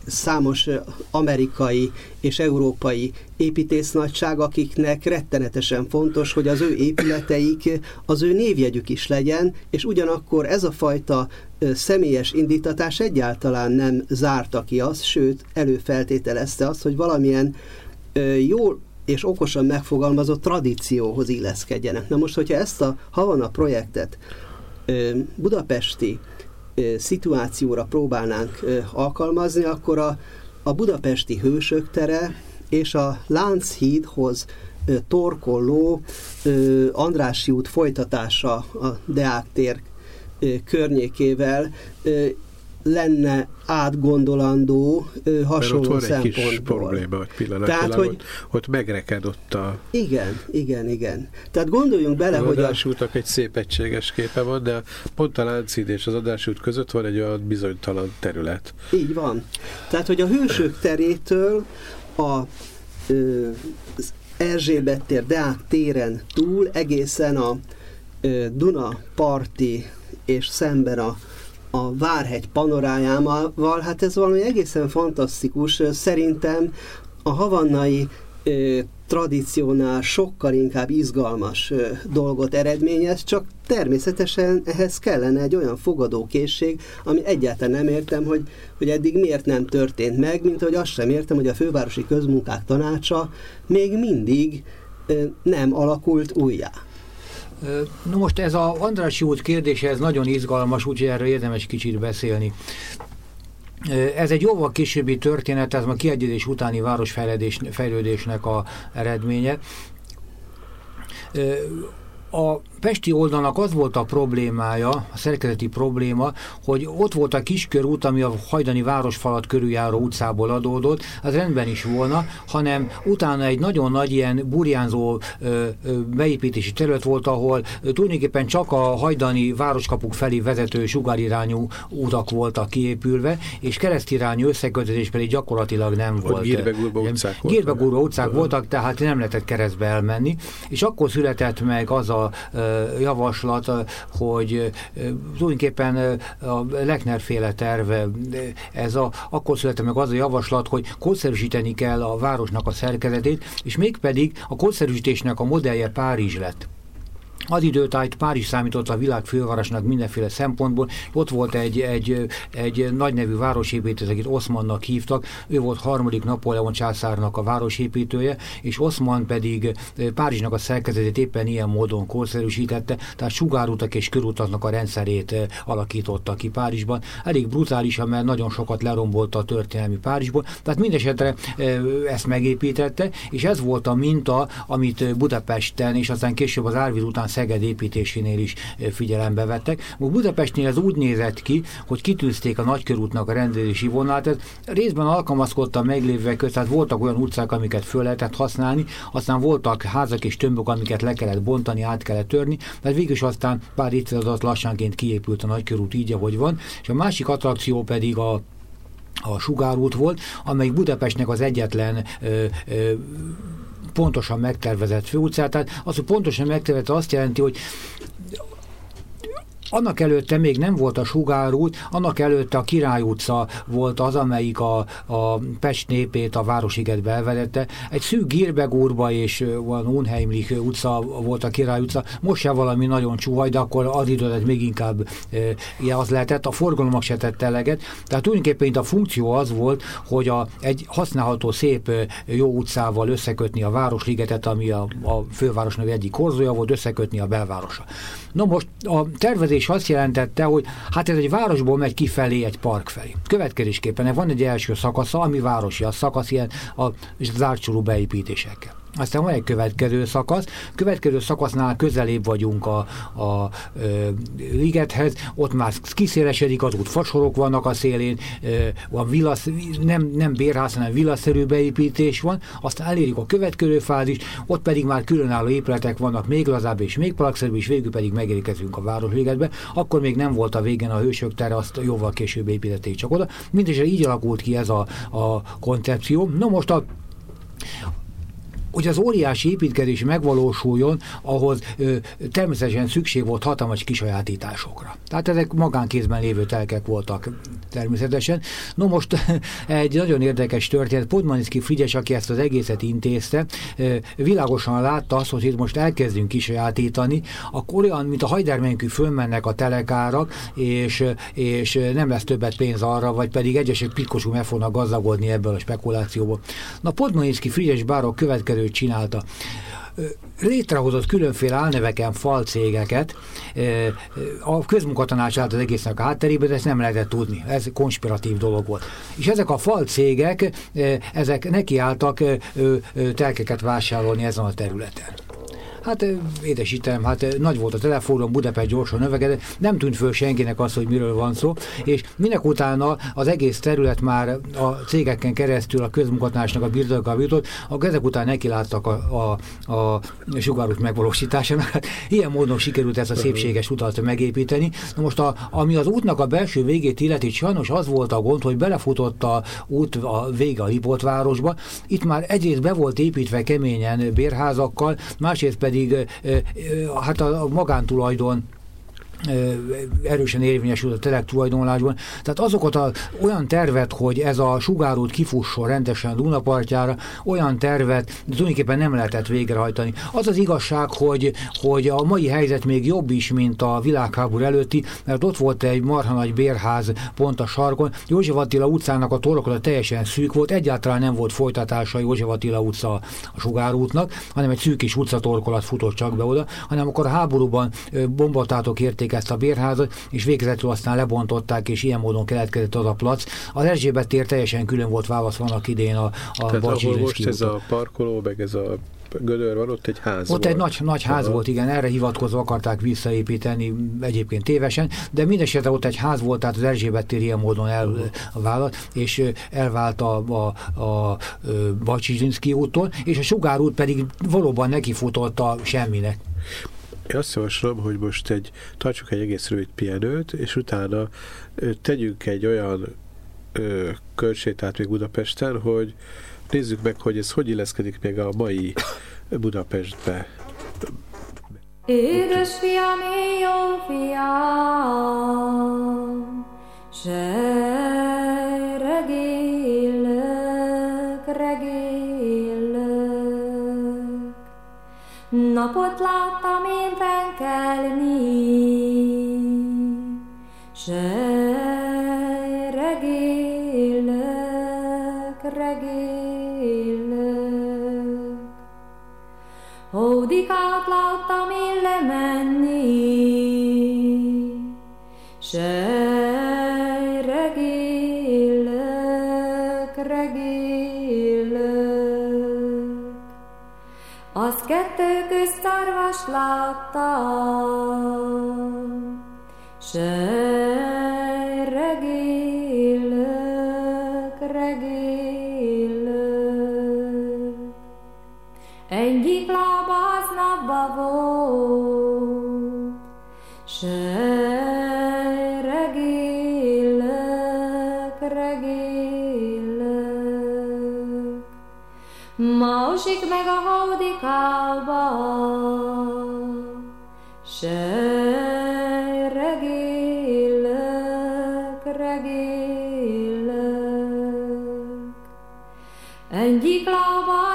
számos amerikai és európai építésznagyság, akiknek rettenetesen fontos, hogy az ő épületeik, az ő névjegyük is legyen, és ugyanakkor ez a fajta személyes indítatás egyáltalán nem zárta ki azt, sőt előfeltételezte azt, hogy valamilyen jól és okosan megfogalmazott tradícióhoz illeszkedjenek. Na most, hogyha ezt a Havana projektet budapesti szituációra próbálnánk alkalmazni, akkor a, a budapesti hősök tere és a Lánchídhoz torkolló Andrássy út folytatása a Deák tér környékével lenne átgondolandó hasonló Mert ott van egy kis probléma, hogy pillanatilag Tehát, hogy, ott, ott megrekedott a... Igen, igen, igen. Tehát gondoljunk bele, az hogy... Az adásútnak egy szép egységes képe van, de pont a Láncid és az adásút között van egy olyan bizonytalan terület. Így van. Tehát, hogy a hősök terétől a ö, az Erzsébet tér, Deák téren túl egészen a ö, Duna parti és szemben a a Várhegy panorájával, hát ez valami egészen fantasztikus. Szerintem a havannai ö, tradíciónál sokkal inkább izgalmas ö, dolgot eredményez, csak természetesen ehhez kellene egy olyan fogadókészség, ami egyáltalán nem értem, hogy, hogy eddig miért nem történt meg, mint hogy azt sem értem, hogy a Fővárosi Közmunkák Tanácsa még mindig ö, nem alakult újjá. Na most ez a Andrássy út kérdése, ez nagyon izgalmas, úgyhogy erről érdemes kicsit beszélni. Ez egy jóval későbbi történet, ez a kiegyezés utáni városfejlődésnek a eredménye. A Pesti oldalnak az volt a problémája, a szerkezeti probléma, hogy ott volt a kiskörút, ami a hajdani városfalat körüljáró utcából adódott, az rendben is volna, hanem utána egy nagyon nagy ilyen burjánzó ö, ö, beépítési terület volt, ahol ö, tulajdonképpen csak a hajdani városkapuk felé vezető sugárirányú utak voltak kiépülve, és keresztirányú összekötetés pedig gyakorlatilag nem volt. Gírbegúrba utcák. Gírbegúrba utcák voltak, tehát nem lehetett keresztbe elmenni, és akkor született meg az a javaslat, hogy tulajdonképpen a Lechner féle terve, ez a, akkor született meg az a javaslat, hogy korszerűsíteni kell a városnak a szerkezetét, és mégpedig a korszerűsítésnek a modellje Párizs lett. Az időtájt Párizs számított a világ fővárosnak mindenféle szempontból. Ott volt egy, egy, egy nagy nevű városépítő, akit Oszmannak hívtak. Ő volt harmadik Napóleon császárnak a városépítője, és Oszman pedig Párizsnak a szerkezetét éppen ilyen módon korszerűsítette, tehát sugárutak és körutaknak a rendszerét alakította ki Párizsban. Elég brutálisan, mert nagyon sokat lerombolta a történelmi Párizsból. Tehát mindesetre ezt megépítette, és ez volt a minta, amit Budapesten, és aztán később az Árvíz után Szeged építésénél is figyelembe vettek. Budapestnél ez úgy nézett ki, hogy kitűzték a nagykörútnak a rendelési vonalát, ez részben alkalmazkodta a meglévőek között, tehát voltak olyan utcák, amiket föl lehetett használni, aztán voltak házak és tömbök, amiket le kellett bontani, át kellett törni, de végül is aztán pár évtized lassanként kiépült a nagykörút így, ahogy van, és a másik attrakció pedig a a sugárút volt, amely Budapestnek az egyetlen ö, ö, pontosan megtervezett főutcát. Tehát az, hogy pontosan megtervezett, azt jelenti, hogy annak előtte még nem volt a Sugárút, annak előtte a Király utca volt az, amelyik a, a Pest népét a Városigetbe elvedette. Egy szűk Girbegúrba és van Unheimlich utca volt a Király utca. Most se valami nagyon csuhaj, de akkor az időt még inkább e, az lehetett. A forgalomok se tett eleget. Tehát tulajdonképpen a funkció az volt, hogy a, egy használható szép jó utcával összekötni a Városligetet, ami a, a fővárosnak egyik korzója volt, összekötni a belvárosa. Na most a tervezés azt jelentette, hogy hát ez egy városból megy kifelé egy park felé. Következésképpen van egy első szakasza, ami városi a szakasz, ilyen a zárcsoló beépítésekkel. Aztán van egy következő szakasz. Következő szakasznál közelébb vagyunk a, a ö, ligethez, ott már kiszélesedik az út, fasorok vannak a szélén, van villasz, nem, nem bérház, hanem villaszerű beépítés van, aztán elérjük a következő fázis, ott pedig már különálló épületek vannak, még lazább és még palakszerűbb, és végül pedig megérkezünk a Városligetbe. Akkor még nem volt a végén a hősök tere, azt jóval később építették csak oda. Mindesen így alakult ki ez a, a koncepció. Na most a hogy az óriási építkezés megvalósuljon, ahhoz ö, természetesen szükség volt hatalmas kisajátításokra. Tehát ezek magánkézben lévő telkek voltak természetesen. No most egy nagyon érdekes történet, Podmaniszki Frigyes, aki ezt az egészet intézte, világosan látta azt, hogy itt most elkezdünk kisajátítani, akkor olyan, mint a hajdermenkű fölmennek a telekárak, és, és nem lesz többet pénz arra, vagy pedig egyesek pitkosú meg fognak gazdagodni ebből a spekulációból. Na Podmaniszki Frigyes bárok következő csinálta létrehozott különféle álneveken falcégeket, a közmunkatanács állt az egésznek a hátterében, de ezt nem lehetett tudni. Ez konspiratív dolog volt. És ezek a falcégek, ezek nekiálltak telkeket vásárolni ezen a területen. Hát édesítem, hát nagy volt a telefonom, Budapest gyorsan növekedett, nem tűnt föl senkinek az, hogy miről van szó, és minek utána az egész terület már a cégeken keresztül a közmunkatásnak a birtokkal jutott, a ezek után nekiláttak a, a, a sugárút megvalósításának. Hát, ilyen módon sikerült ezt a szépséges utat megépíteni. Na most, a, ami az útnak a belső végét illeti, sajnos az volt a gond, hogy belefutott a út a vége a Lipótvárosba. Itt már egyrészt be volt építve keményen bérházakkal, másrészt pedig pedig hát a magántulajdon erősen érvényesül a telek tulajdonlásban. Tehát azokat a, olyan tervet, hogy ez a sugárút kifusson rendesen a Dunapartjára, olyan tervet tulajdonképpen nem lehetett végrehajtani. Az az igazság, hogy, hogy a mai helyzet még jobb is, mint a világháború előtti, mert ott volt egy marha nagy bérház pont a sarkon. József Attila utcának a torokra teljesen szűk volt, egyáltalán nem volt folytatása József Attila utca a sugárútnak, hanem egy szűk kis utcatorkolat futott csak be oda, hanem akkor a háborúban bombatátok érték ezt a bérházat, és végezetül aztán lebontották, és ilyen módon keletkezett az a plac. Az Erzsébet tér teljesen külön volt válasz vannak idén a, a Tehát ahol most ez a parkoló, meg ez a gödör van, ott egy ház Ott volt. egy nagy, nagy ház Aha. volt, igen, erre hivatkozva akarták visszaépíteni, egyébként tévesen, de mindesetre ott egy ház volt, tehát az Erzsébet tér ilyen módon elvállalt, és elvált a, a, a, a Bacsizinszki úttól, és a Sugár út pedig valóban nekifutott a semminek. Én azt javaslom, hogy most egy, tartsuk egy egész rövid pihenőt, és utána tegyünk egy olyan ö, körsétát még Budapesten, hogy nézzük meg, hogy ez hogy illeszkedik még a mai Budapestbe. Édes fiam, jó fiam, se regélek, regélek. Napot láttam én fenkelni, se regélek, regélek. Hódikát láttam én lemenni, se szarvas láttam, se regélök, regélök. Egyik lába az napba volt, se regélök, regélök. Másik meg a haudikába, Egyik lába az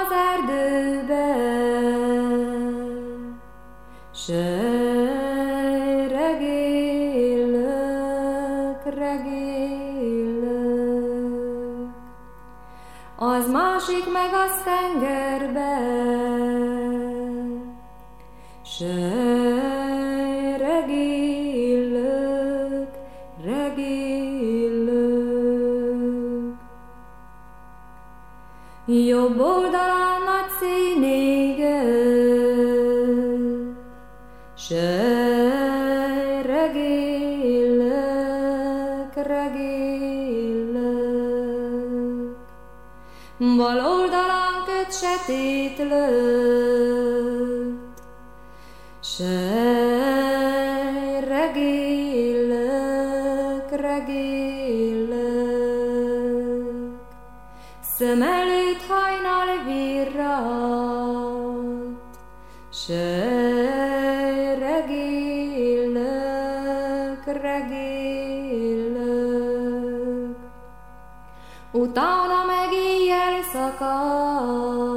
Utána meg éjjel szakad,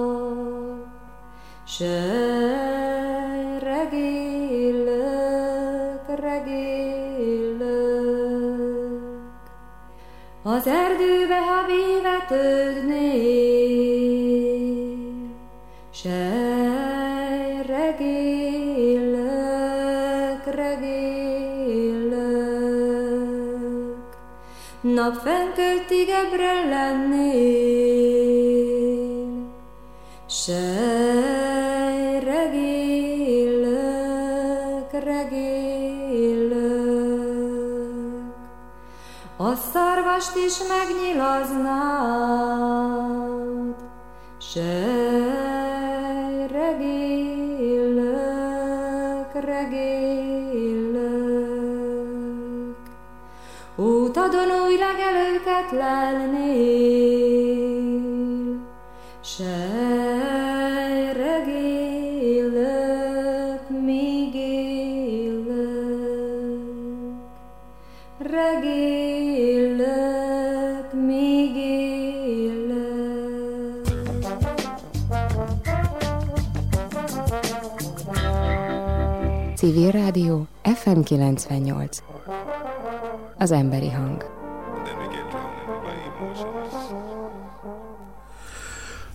se regélök. Az erdőbe, Napfenkölt igebre lennél, se regélök, regélök. A szarvast is megnyilaznád, se legelőket lelnél, se regélök, míg élök. Regélök, míg élök. Civil Rádió FM 98. Az emberi hang.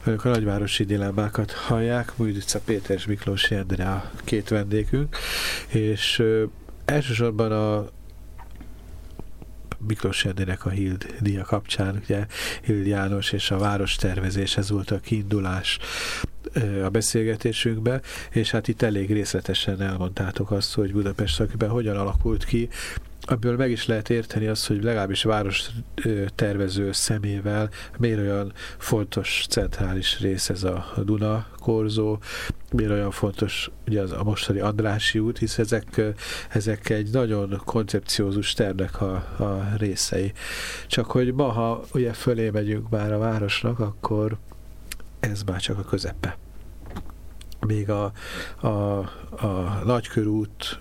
Önök a nagyvárosi dilemmákat hallják, Mújdica Péter és Miklós Jendre a két vendégünk, és ö, elsősorban a Miklós Jendrének a Hild díja kapcsán, ugye Hild János és a várostervezés, ez volt a kiindulás a beszélgetésünkbe, és hát itt elég részletesen elmondtátok azt, hogy Budapest szakben hogyan alakult ki, amiből meg is lehet érteni azt, hogy legalábbis város tervező szemével miért olyan fontos centrális rész ez a Duna korzó, miért olyan fontos ugye az a mostani Andrási út, hisz ezek, ezek egy nagyon koncepciózus tervnek a, a részei. Csak hogy ma, ha ugye fölé megyünk már a városnak, akkor ez már csak a közepe. Még a, a, a nagykörút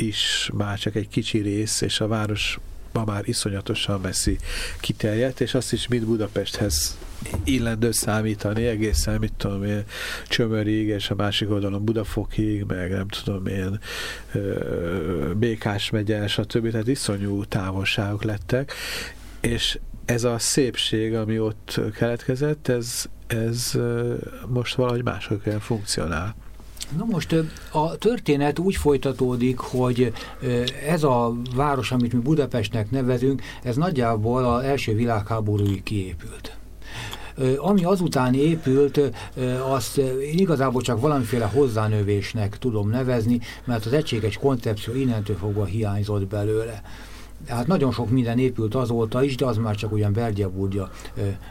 is már csak egy kicsi rész, és a város ma már iszonyatosan messzi kiterjedt, és azt is mind Budapesthez illendő számítani, egészen, mit tudom én, Csömörig, és a másik oldalon Budafokig, meg nem tudom én, Békás megye, stb. Tehát iszonyú távolságok lettek, és ez a szépség, ami ott keletkezett, ez, ez most valahogy máshogy kell funkcionál. Na most a történet úgy folytatódik, hogy ez a város, amit mi Budapestnek nevezünk, ez nagyjából az első világháborúig kiépült. Ami azután épült, azt én igazából csak valamiféle hozzánövésnek tudom nevezni, mert az egységes koncepció innentől fogva hiányzott belőle. Hát nagyon sok minden épült azóta is, de az már csak olyan bergyebúrja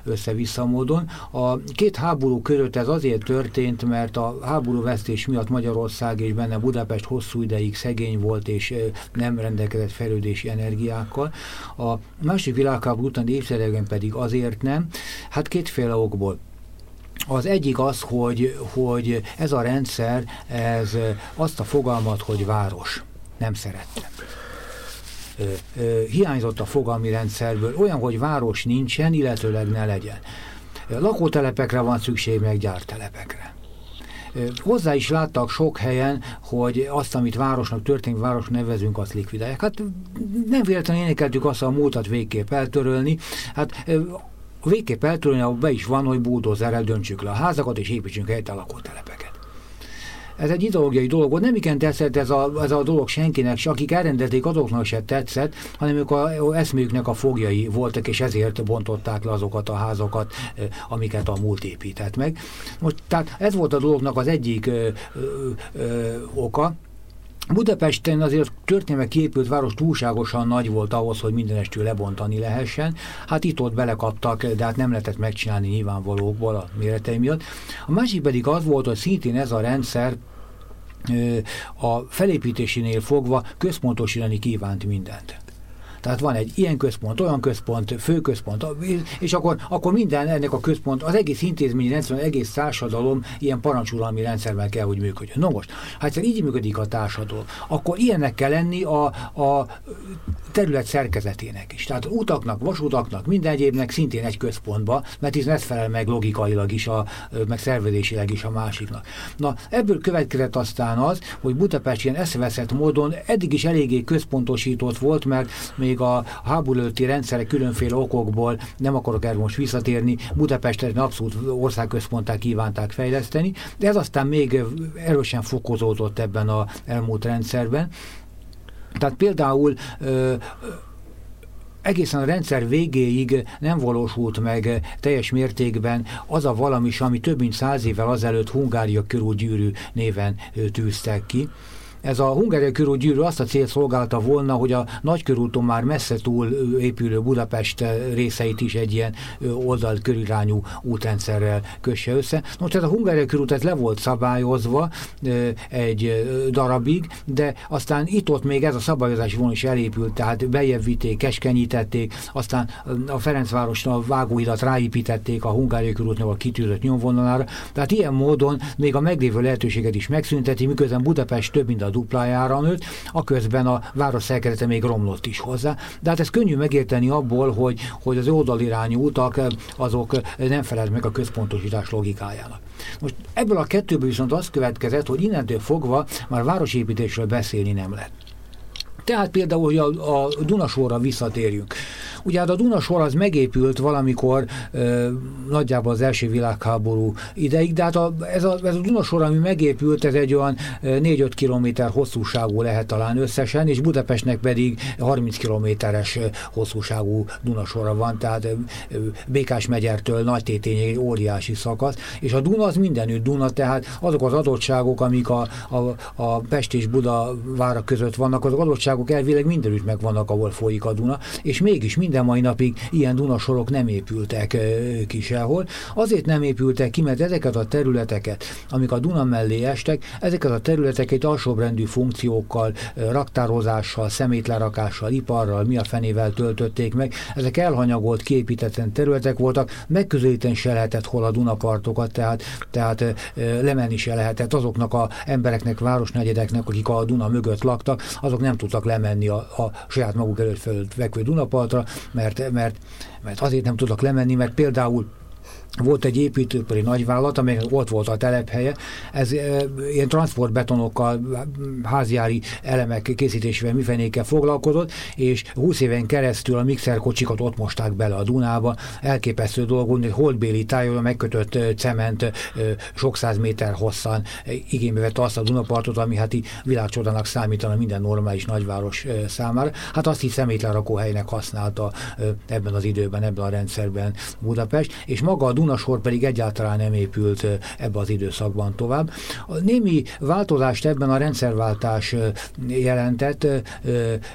össze-vissza módon. A két háború között ez azért történt, mert a háború vesztés miatt Magyarország és benne Budapest hosszú ideig szegény volt és nem rendelkezett fejlődési energiákkal. A másik világháború utáni évtizedekben pedig azért nem. Hát kétféle okból. Az egyik az, hogy, hogy ez a rendszer, ez azt a fogalmat, hogy város nem szerette hiányzott a fogalmi rendszerből, olyan, hogy város nincsen, illetőleg ne legyen. Lakótelepekre van szükség, meg gyártelepekre. Hozzá is láttak sok helyen, hogy azt, amit városnak történik, város nevezünk, azt likvidálják. Hát nem véletlenül énekeltük azt a múltat végképp eltörölni. Hát végképp eltörölni, be is van, hogy búdózerrel döntsük le a házakat, és építsünk helyette a lakótelepeket ez egy ideológiai dolog volt. Nem igen tetszett ez a, ez a dolog senkinek, se, akik elrendelték, azoknak se tetszett, hanem ők a eszműknek a fogjai voltak, és ezért bontották le azokat a házakat, amiket a múlt épített meg. Most, tehát ez volt a dolognak az egyik ö, ö, ö, oka, Budapesten azért történelme kiépült város túlságosan nagy volt ahhoz, hogy mindenestől lebontani lehessen. Hát itt-ott belekaptak, de hát nem lehetett megcsinálni nyilvánvalókból a méretei miatt. A másik pedig az volt, hogy szintén ez a rendszer a felépítésénél fogva központosítani kívánt mindent. Tehát van egy ilyen központ, olyan központ, főközpont, és akkor, akkor minden ennek a központ, az egész intézményi rendszer, az egész társadalom ilyen parancsuralmi rendszerben kell, hogy működjön. No most, ha egyszer így működik a társadalom, akkor ilyennek kell lenni a, a terület szerkezetének is. Tehát utaknak, vasutaknak, minden egyébnek szintén egy központba, mert hiszen ez felel meg logikailag is, a, meg szervezésileg is a másiknak. Na, ebből következett aztán az, hogy Budapest ilyen eszeveszett módon eddig is eléggé központosított volt, mert még a háború rendszerek különféle okokból, nem akarok erről most visszatérni, Budapestet abszolút országközponttá kívánták fejleszteni, de ez aztán még erősen fokozódott ebben az elmúlt rendszerben. Tehát például egészen a rendszer végéig nem valósult meg teljes mértékben az a valami, ami több mint száz évvel azelőtt Hungária körülgyűrű néven tűztek ki ez a Hungária körül gyűrű azt a célt szolgálta volna, hogy a nagykörúton már messze túl épülő Budapest részeit is egy ilyen oldal körülrányú útrendszerrel kösse össze. Most ez a Hungária körút ez le volt szabályozva egy darabig, de aztán itt-ott még ez a szabályozás volna is elépült, tehát bejebb keskenyítették, aztán a Ferencvároson a vágóhidat ráépítették a Hungária körútnak a kitűzött nyomvonalára. Tehát ilyen módon még a meglévő lehetőséget is megszünteti, miközben Budapest több mint a duplájára nőtt, aközben a város szerkezete még romlott is hozzá. De hát ez könnyű megérteni abból, hogy, hogy az oldalirányú utak eh, azok eh, nem felelt meg a központosítás logikájának. Most ebből a kettőből viszont az következett, hogy innentől fogva már városépítésről beszélni nem lehet. Tehát például, hogy a, a Dunasorra visszatérjünk. Ugye hát a Dunasor az megépült valamikor ö, nagyjából az első világháború ideig, de hát a, ez, a, ez a Dunasor, ami megépült, ez egy olyan 4-5 kilométer hosszúságú lehet talán összesen, és Budapestnek pedig 30 kilométeres hosszúságú Dunasorra van, tehát Békás megyertől Nagy Tétényig egy óriási szakasz, és a Duna az mindenütt Duna, tehát azok az adottságok, amik a, a, a Pest és Buda vára között vannak, azok adottságok elvileg mindenütt megvannak, ahol folyik a Duna, és mégis mind minden mai napig ilyen dunasorok nem épültek ki sehol. Azért nem épültek ki, mert ezeket a területeket, amik a Duna mellé estek, ezeket a területeket alsóbrendű funkciókkal, raktározással, szemétlerakással, iparral, mi a fenével töltötték meg. Ezek elhanyagolt, kiépítetlen területek voltak, megközelíteni se lehetett hol a Dunapartokat, tehát, tehát lemenni se lehetett azoknak a embereknek, városnegyedeknek, akik a Duna mögött laktak, azok nem tudtak lemenni a, a saját maguk előtt fekvő Dunapartra, mert, mert, mert azért nem tudok lemenni, mert például volt egy építőipari nagyvállalat, amely ott volt a telephelye, ez e, ilyen transportbetonokkal, háziári elemek készítésével, mifenékkel foglalkozott, és 20 éven keresztül a mixerkocsikat ott mosták bele a Dunába, elképesztő dolgok, hogy holdbéli tájon megkötött cement sok száz méter hosszan igénybe vette azt a Dunapartot, ami hát világcsodának számítana minden normális nagyváros számára. Hát azt hiszem szemétlerakó helynek használta ebben az időben, ebben a rendszerben Budapest, és maga a Dunasor pedig egyáltalán nem épült ebbe az időszakban tovább. A némi változást ebben a rendszerváltás jelentett,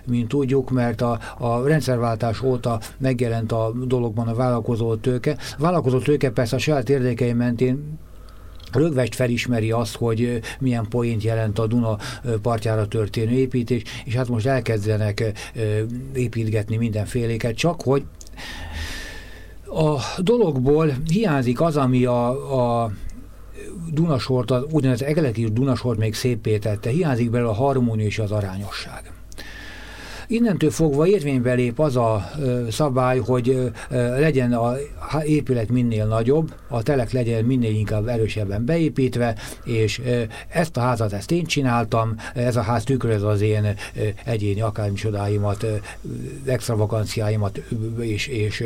mint tudjuk, mert a, a rendszerváltás óta megjelent a dologban a vállalkozó tőke. A vállalkozó tőke persze a saját érdekei mentén rögvest felismeri azt, hogy milyen poént jelent a Duna partjára történő építés, és hát most elkezdenek építgetni mindenféléket, csak hogy a dologból hiányzik az, ami a, a Dunasort, az úgynevezett egeleki Dunasort még szépé tette. Hiányzik belőle a harmónia és az arányosság. Innentől fogva érvénybe lép az a szabály, hogy legyen a épület minél nagyobb, a telek legyen minél inkább erősebben beépítve, és ezt a házat ezt én csináltam, ez a ház tükröz az én egyéni akármicsodáimat, extravaganciáimat és, és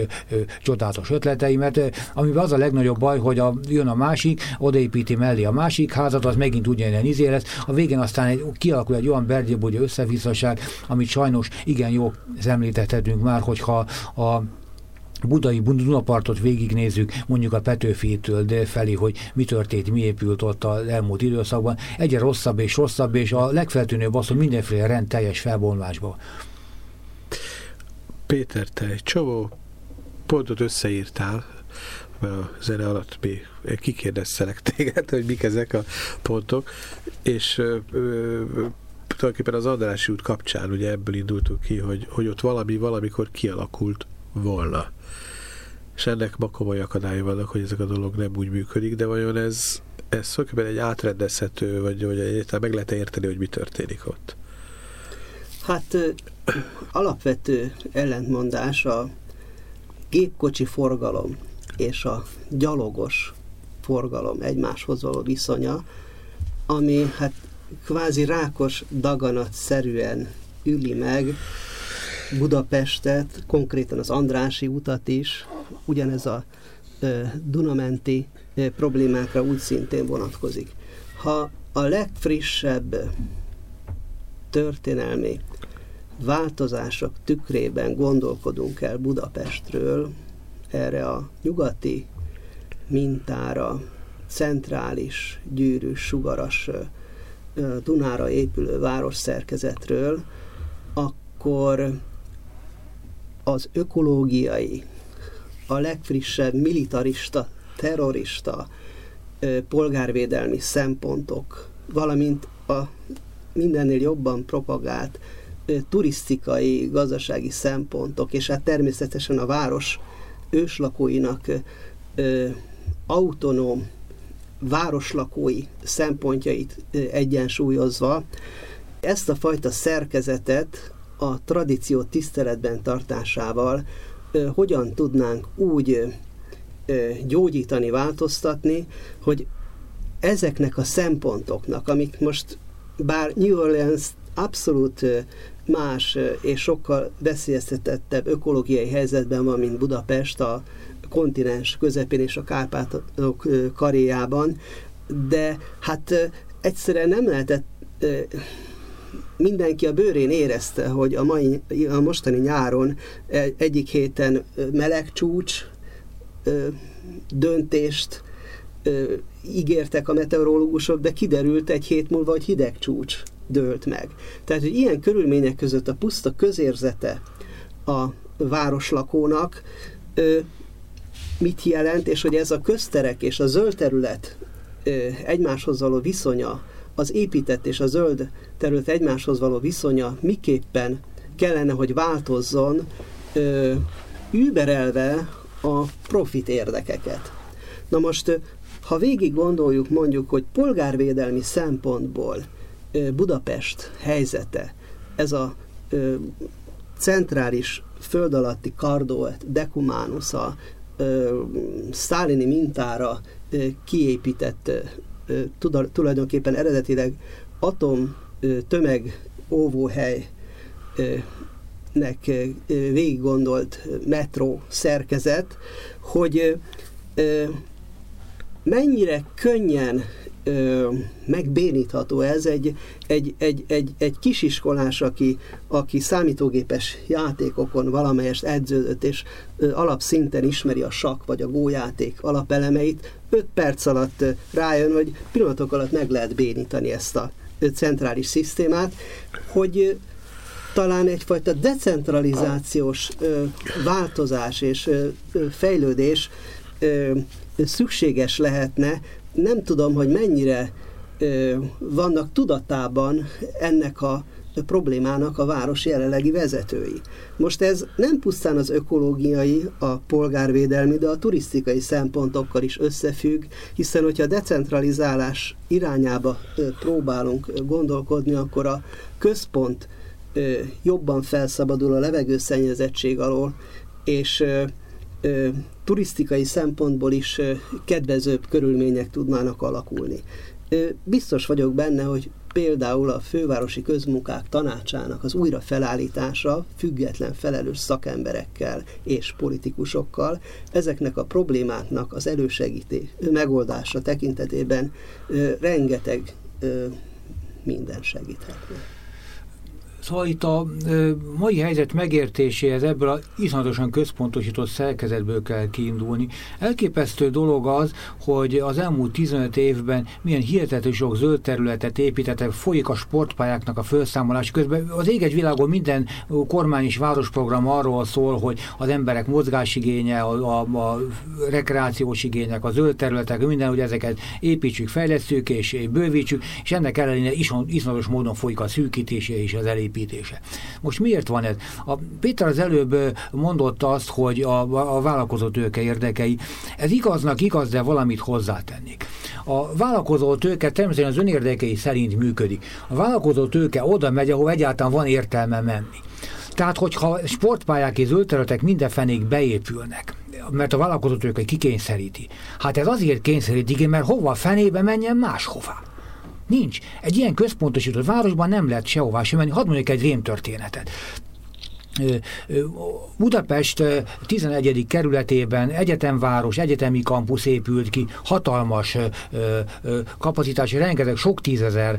csodálatos ötleteimet, amiben az a legnagyobb baj, hogy a, jön a másik, odaépíti mellé a másik házat, az megint ugyanilyen izé lesz, a végén aztán egy, kialakul egy olyan bergyebúgya összevisszaság, amit sajnos igen jó említettünk már, hogyha a budai Dunapartot végignézzük, mondjuk a Petőfitől délfelé, hogy mi történt, mi épült ott az elmúlt időszakban, egyre rosszabb és rosszabb, és a legfeltűnőbb az, hogy mindenféle rend teljes felbomlásba. Péter, te egy csomó pontot összeírtál, mert a zene alatt mi kikérdeztelek téged, hogy mik ezek a pontok, és ö, ö, tulajdonképpen az Andrási út kapcsán ugye ebből indultunk ki, hogy, hogy ott valami valamikor kialakult volna. És ennek ma komoly akadályai vannak, hogy ezek a dolog nem úgy működik, de vajon ez, ez tulajdonképpen egy átrendezhető, vagy, vagy egyáltalán meg lehet érteni, hogy mi történik ott? Hát alapvető ellentmondás a gépkocsi forgalom és a gyalogos forgalom egymáshoz való viszonya, ami hát kvázi rákos daganat szerűen üli meg Budapestet, konkrétan az Andrási utat is, ugyanez a Dunamenti problémákra úgy szintén vonatkozik. Ha a legfrissebb történelmi változások tükrében gondolkodunk el Budapestről, erre a nyugati mintára, centrális, gyűrűs, sugaras Dunára épülő város szerkezetről, akkor az ökológiai, a legfrissebb militarista, terrorista, polgárvédelmi szempontok, valamint a mindennél jobban propagált turisztikai, gazdasági szempontok, és hát természetesen a város őslakóinak autonóm városlakói szempontjait egyensúlyozva, ezt a fajta szerkezetet a tradíció tiszteletben tartásával hogyan tudnánk úgy gyógyítani, változtatni, hogy ezeknek a szempontoknak, amik most bár New Orleans abszolút más és sokkal veszélyeztetettebb ökológiai helyzetben van, mint Budapest a kontinens közepén és a Kárpátok karéjában, de hát egyszerűen nem lehetett mindenki a bőrén érezte, hogy a, mai, a mostani nyáron e, egyik héten meleg csúcs döntést ígértek a meteorológusok, de kiderült egy hét múlva, hogy hideg csúcs dőlt meg. Tehát, hogy ilyen körülmények között a puszta közérzete a városlakónak mit jelent, és hogy ez a közterek és a zöld terület egymáshoz való viszonya, az épített és a zöld terület egymáshoz való viszonya miképpen kellene, hogy változzon, überelve a profit érdekeket. Na most, ha végig gondoljuk mondjuk, hogy polgárvédelmi szempontból Budapest helyzete, ez a centrális föld alatti kardóet, dekumánus, a szálini mintára kiépített tulajdonképpen eredetileg atom tömeg óvóhely nek végig gondolt metró szerkezet, hogy mennyire könnyen ö, megbénítható ez. Egy, egy, egy, egy, egy kisiskolás, aki, aki számítógépes játékokon valamelyest edződött, és ö, alapszinten ismeri a sakk vagy a gójáték alapelemeit, 5 perc alatt rájön, hogy pillanatok alatt meg lehet bénítani ezt a centrális szisztémát, hogy talán egyfajta decentralizációs ö, változás és ö, fejlődés ö, szükséges lehetne. Nem tudom, hogy mennyire vannak tudatában ennek a problémának a város jelenlegi vezetői. Most ez nem pusztán az ökológiai, a polgárvédelmi, de a turisztikai szempontokkal is összefügg, hiszen hogyha decentralizálás irányába próbálunk gondolkodni, akkor a központ jobban felszabadul a levegőszennyezettség alól, és turisztikai szempontból is kedvezőbb körülmények tudnának alakulni. Biztos vagyok benne, hogy például a fővárosi közmunkák tanácsának az újra felállítása független felelős szakemberekkel és politikusokkal ezeknek a problémáknak az elősegíté, megoldása tekintetében rengeteg minden segíthetne. Szóval itt a mai helyzet megértéséhez ebből a iszonyatosan központosított szerkezetből kell kiindulni. Elképesztő dolog az, hogy az elmúlt 15 évben milyen hihetető sok zöld területet építettek, folyik a sportpályáknak a felszámolás közben. Az ég egy világon minden kormány és városprogram arról szól, hogy az emberek mozgásigénye, a, a, a rekreációs igények, a zöld területek, minden, hogy ezeket építsük, fejlesztjük és bővítsük, és ennek ellenére iszonyatos módon folyik a szűkítése és az elépítés építése. Most miért van ez? A Péter az előbb mondott azt, hogy a, a vállalkozó tőke érdekei. Ez igaznak igaz, de valamit hozzátennék. A vállalkozó tőke természetesen az önérdekei szerint működik. A vállalkozó tőke oda megy, ahol egyáltalán van értelme menni. Tehát, hogyha sportpályák és zöldterületek minden fenék beépülnek, mert a vállalkozó tőke kikényszeríti. Hát ez azért kényszeríti, mert hova fenébe menjen máshová. Nincs. Egy ilyen központosított városban nem lehet sehová sem menni. Hadd mondjuk egy rémtörténetet. Budapest 11. kerületében egyetemváros, egyetemi kampusz épült ki, hatalmas kapacitás, rengeteg, sok tízezer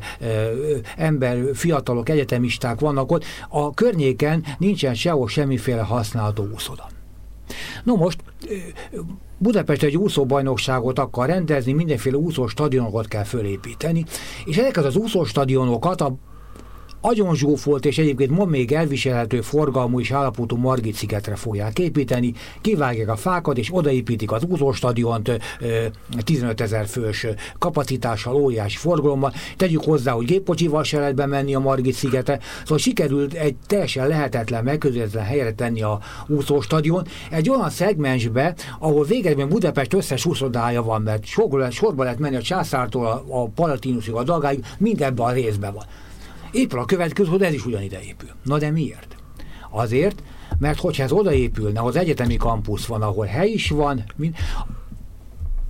ember, fiatalok, egyetemisták vannak ott. A környéken nincsen sehol semmiféle használható úszoda. No most Budapest egy úszóbajnokságot akar rendezni, mindenféle úszóstadionokat kell fölépíteni, és ezeket az úszóstadionokat a agyon zsúfolt és egyébként ma még elviselhető forgalmú és állapotú Margit szigetre fogják építeni, kivágják a fákat és odaépítik az úzóstadiont 15 ezer fős kapacitással, óriási forgalommal. Tegyük hozzá, hogy géppocsival se lehet bemenni a Margit szigetre, szóval sikerült egy teljesen lehetetlen, megközelítlen helyre tenni a úszóstadion, egy olyan szegmensbe, ahol végedben Budapest összes úszodája van, mert sorba, lehet menni a császártól a, a Palatinusig, a Dagáig, mindebben a részben van. Épül a következő, hogy ez is ugyanide épül. Na de miért? Azért, mert hogyha ez odaépülne, az egyetemi kampusz van, ahol hely is van, mind,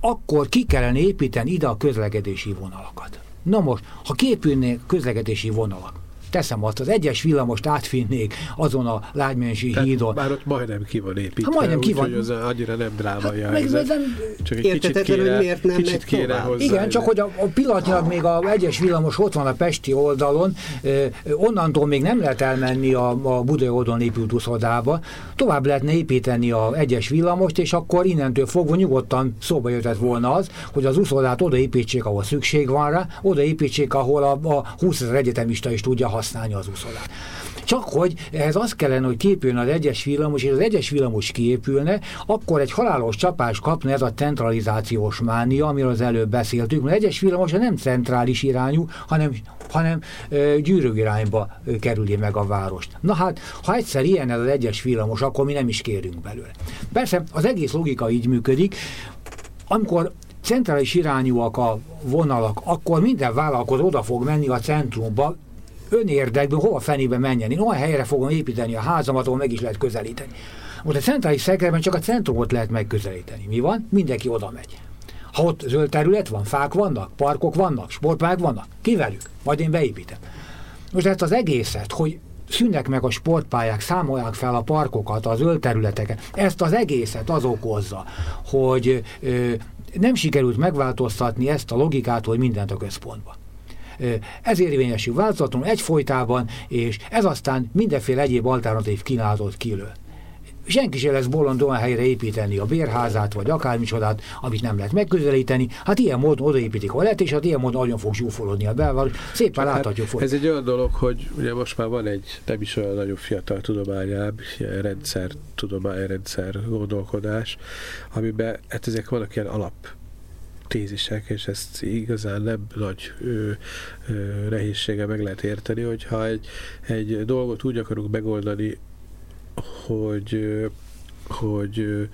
akkor ki kellene építeni ide a közlekedési vonalakat. Na most, ha képülnék közlekedési vonalak, teszem azt, az egyes villamost átfinnék azon a lágymensi hídon. Már ott majdnem ki van építve, ha majdnem ki van. Úgy, az annyira nem drámai hát, meg, nem, Csak egy kicsit kéne, hogy miért nem kicsit kéne hozzá. Igen, csak hogy a, a pillanatnyilag még a egyes villamos ott van a Pesti oldalon, eh, onnantól még nem lehet elmenni a, a Budai oldalon épült uszodába, tovább lehetne építeni a egyes villamost, és akkor innentől fogva nyugodtan szóba jöhetett volna az, hogy az uszodát odaépítsék, ahol szükség van rá, odaépítsék, ahol a, a 20 ezer egyetemista is tudja használni az úszodát. Csak hogy ez az kellene, hogy képülne az egyes villamos, és az egyes villamos kiépülne, akkor egy halálos csapás kapna ez a centralizációs mánia, amiről az előbb beszéltünk, mert egyes villamos nem centrális irányú, hanem, hanem gyűrög irányba kerüli meg a várost. Na hát, ha egyszer ilyen ez az egyes villamos, akkor mi nem is kérünk belőle. Persze, az egész logika így működik, amikor centrális irányúak a vonalak, akkor minden vállalkozó oda fog menni a centrumba, önérdekből hova fenébe menjen. Én olyan helyre fogom építeni a házamat, ahol meg is lehet közelíteni. Most a centrális szekerben csak a centrumot lehet megközelíteni. Mi van? Mindenki oda megy. Ha ott zöld terület van, fák vannak, parkok vannak, sportpályák vannak, kivelük, majd én beépítem. Most ezt az egészet, hogy szűnnek meg a sportpályák, számolják fel a parkokat, az zöld területeket. Ezt az egészet az okozza, hogy ö, nem sikerült megváltoztatni ezt a logikát, hogy mindent a központban. Ez érvényesül változatlanul egyfolytában, és ez aztán mindenféle egyéb alternatív kínálatot kilő senki sem lesz bolond olyan helyre építeni a bérházát, vagy akármicsodát, amit nem lehet megközelíteni. Hát ilyen módon odaépítik a lehet, és hát ilyen módon nagyon fog zsúfolódni a belváros. Szépen hát láthatjuk hát Ez egy olyan dolog, hogy ugye most már van egy nem is olyan nagyon fiatal tudományább, rendszer, tudományrendszer gondolkodás, amiben hát ezek vannak ilyen alap tézisek, és ezt igazán nem nagy ö, ö, nehézsége meg lehet érteni, hogyha egy, egy dolgot úgy akarunk megoldani, hogy hogy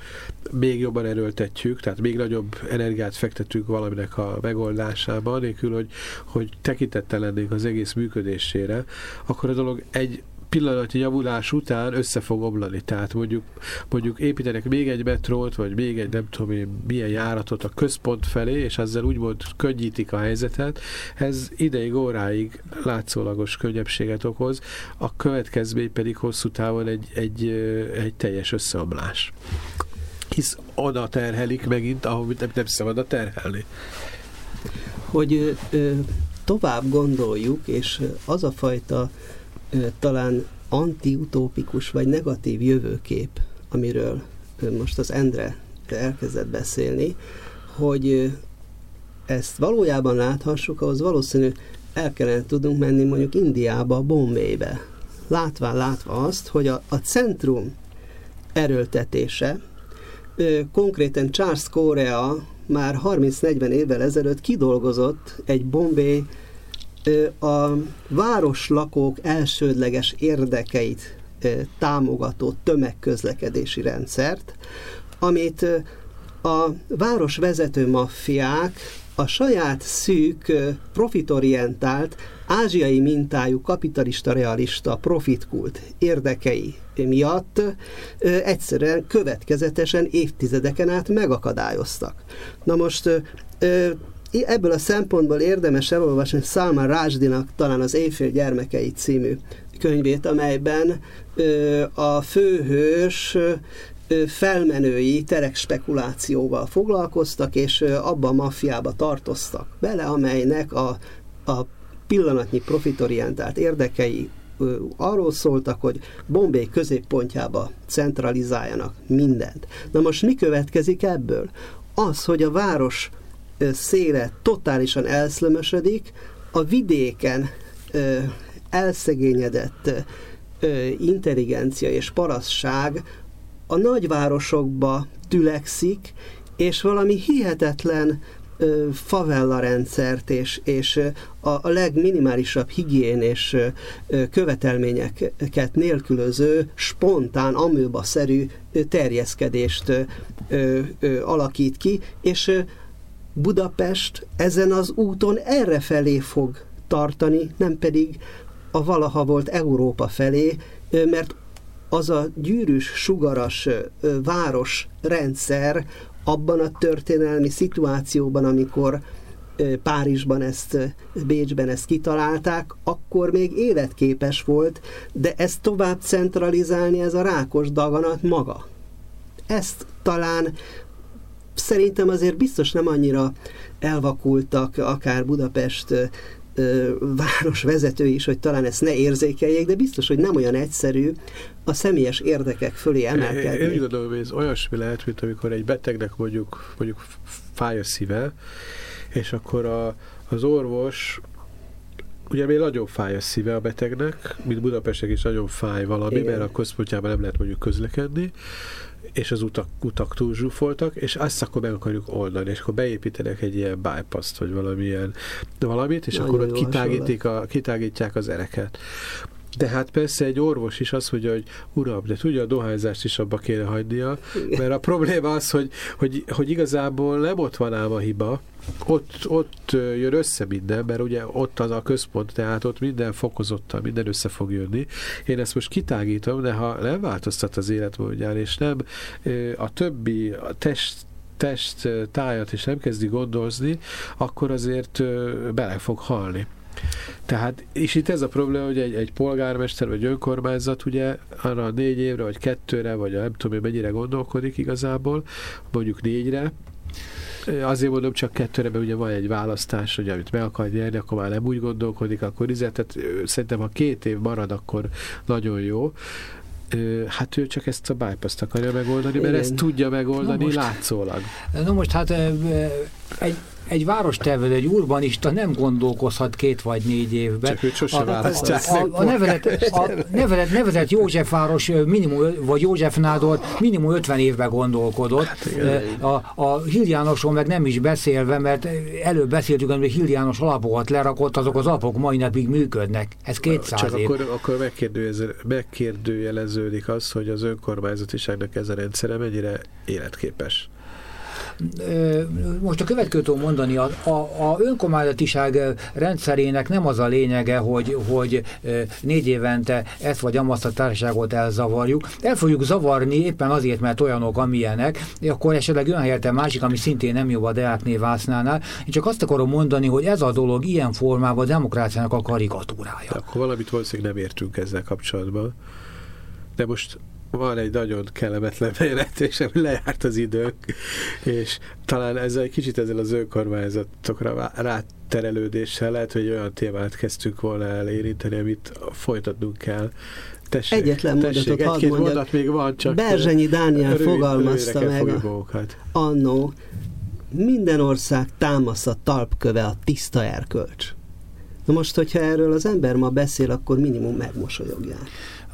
még jobban erőltetjük, tehát még nagyobb energiát fektetünk valaminek a megoldásába, nélkül, hogy, hogy tekintettel lennénk az egész működésére, akkor a dolog egy pillanatnyi javulás után össze fog omlani. Tehát mondjuk, mondjuk építenek még egy metrót, vagy még egy nem tudom milyen járatot a központ felé, és ezzel úgymond könnyítik a helyzetet. Ez ideig, óráig látszólagos könnyebbséget okoz, a következmény pedig hosszú távon egy, egy, egy teljes összeomlás. Hisz oda terhelik megint, ahol nem, nem szabad a terhelni. Hogy ö, tovább gondoljuk, és az a fajta talán antiutópikus vagy negatív jövőkép, amiről most az Endre elkezdett beszélni, hogy ezt valójában láthassuk, ahhoz valószínű el kellene tudnunk menni mondjuk Indiába, Bombaybe. Látván látva azt, hogy a, a centrum erőltetése, konkrétan Charles Korea már 30-40 évvel ezelőtt kidolgozott egy Bombay a városlakók elsődleges érdekeit támogató tömegközlekedési rendszert, amit a városvezető maffiák a saját szűk, profitorientált, ázsiai mintájú kapitalista realista profitkult érdekei miatt egyszerűen következetesen évtizedeken át megakadályoztak. Na most ebből a szempontból érdemes elolvasni Salman Rajdinak talán az Éjfél gyermekei című könyvét, amelyben ö, a főhős felmenői terek spekulációval foglalkoztak, és abba a maffiába tartoztak bele, amelynek a, a pillanatnyi profitorientált érdekei arról szóltak, hogy Bombay középpontjába centralizáljanak mindent. Na most mi következik ebből? Az, hogy a város széle totálisan elszlömösödik, a vidéken ö, elszegényedett ö, intelligencia és paraszság a nagyvárosokba tülekszik, és valami hihetetlen ö, favella rendszert és, és a, a legminimálisabb higién és ö, követelményeket nélkülöző, spontán, amőba-szerű terjeszkedést ö, ö, alakít ki, és Budapest ezen az úton erre felé fog tartani, nem pedig a valaha volt Európa felé, mert az a gyűrűs, sugaras város rendszer abban a történelmi szituációban, amikor Párizsban ezt, Bécsben ezt kitalálták, akkor még életképes volt, de ezt tovább centralizálni ez a rákos daganat maga. Ezt talán szerintem azért biztos nem annyira elvakultak akár Budapest város vezetői is, hogy talán ezt ne érzékeljék, de biztos, hogy nem olyan egyszerű a személyes érdekek fölé emelkedni. Én úgy gondolom, hogy ez olyasmi lehet, mint amikor egy betegnek mondjuk, mondjuk fáj a szíve, és akkor a, az orvos ugye még nagyon fáj a szíve a betegnek, mint Budapestek is nagyon fáj valami, Igen. mert a központjában nem lehet mondjuk közlekedni, és az utak, utak túl zsúfoltak, és azt akkor meg akarjuk oldani, és akkor beépítenek egy ilyen bypass vagy valamilyen valamit, és Nagyon akkor ott kitágítik a, kitágítják az ereket. De hát persze egy orvos is azt mondja, hogy uram, de tudja, a dohányzást is abba kéne hagynia, mert a probléma az, hogy, hogy, hogy igazából nem ott van ám a hiba, ott, ott jön össze minden, mert ugye ott az a központ, tehát ott minden fokozottan, minden össze fog jönni. Én ezt most kitágítom, de ha nem változtat az életmódján, és nem a többi a test test tájat is nem kezdi gondozni, akkor azért bele fog halni. Tehát, és itt ez a probléma, hogy egy, egy polgármester vagy önkormányzat ugye arra négy évre, vagy kettőre, vagy nem tudom, hogy mennyire gondolkodik igazából, mondjuk négyre, azért mondom csak kettőre, mert ugye van egy választás, hogy amit meg akar nyerni, akkor már nem úgy gondolkodik, akkor izet, tehát szerintem ha két év marad, akkor nagyon jó. Hát ő csak ezt a bypass akarja megoldani, mert Igen. ezt tudja megoldani most, látszólag. Na most hát egy egy várostervező, egy urbanista nem gondolkozhat két vagy négy évben. Csak őt sose a, a, a, a, nevezett, a nevezett, nevezett Józsefváros minimum, vagy József Nádor minimum 50 évben gondolkodott. Hát, a, a meg nem is beszélve, mert előbb beszéltük, hogy Hill János alapokat lerakott, azok az alapok mai napig működnek. Ez 200 Csak év. akkor, akkor megkérdőjeleződik az, hogy az önkormányzatiságnak ez a rendszere mennyire életképes most a következőt tudom mondani, a, a, a önkormányzatiság rendszerének nem az a lényege, hogy, hogy négy évente ezt vagy amazt a társaságot elzavarjuk. El fogjuk zavarni éppen azért, mert olyanok, amilyenek, akkor esetleg olyan helyette másik, ami szintén nem jó a Deák névásznánál. Én csak azt akarom mondani, hogy ez a dolog ilyen formában a demokráciának a karikatúrája. De akkor valamit valószínűleg nem értünk ezzel kapcsolatban. De most van egy nagyon kellemetlen bejelentés, ami lejárt az idők, és talán ezzel egy kicsit ezzel az önkormányzatokra ráterelődéssel lehet, hogy olyan témát kezdtük volna el érinteni, amit folytatnunk kell. Tessék, Egyetlen tessék, mondatot egy-két mondat még van, csak Berzsenyi Dániel rövid, fogalmazta meg a, annó, minden ország támasz a talpköve a tiszta erkölcs. Na most, hogyha erről az ember ma beszél, akkor minimum megmosolyogják.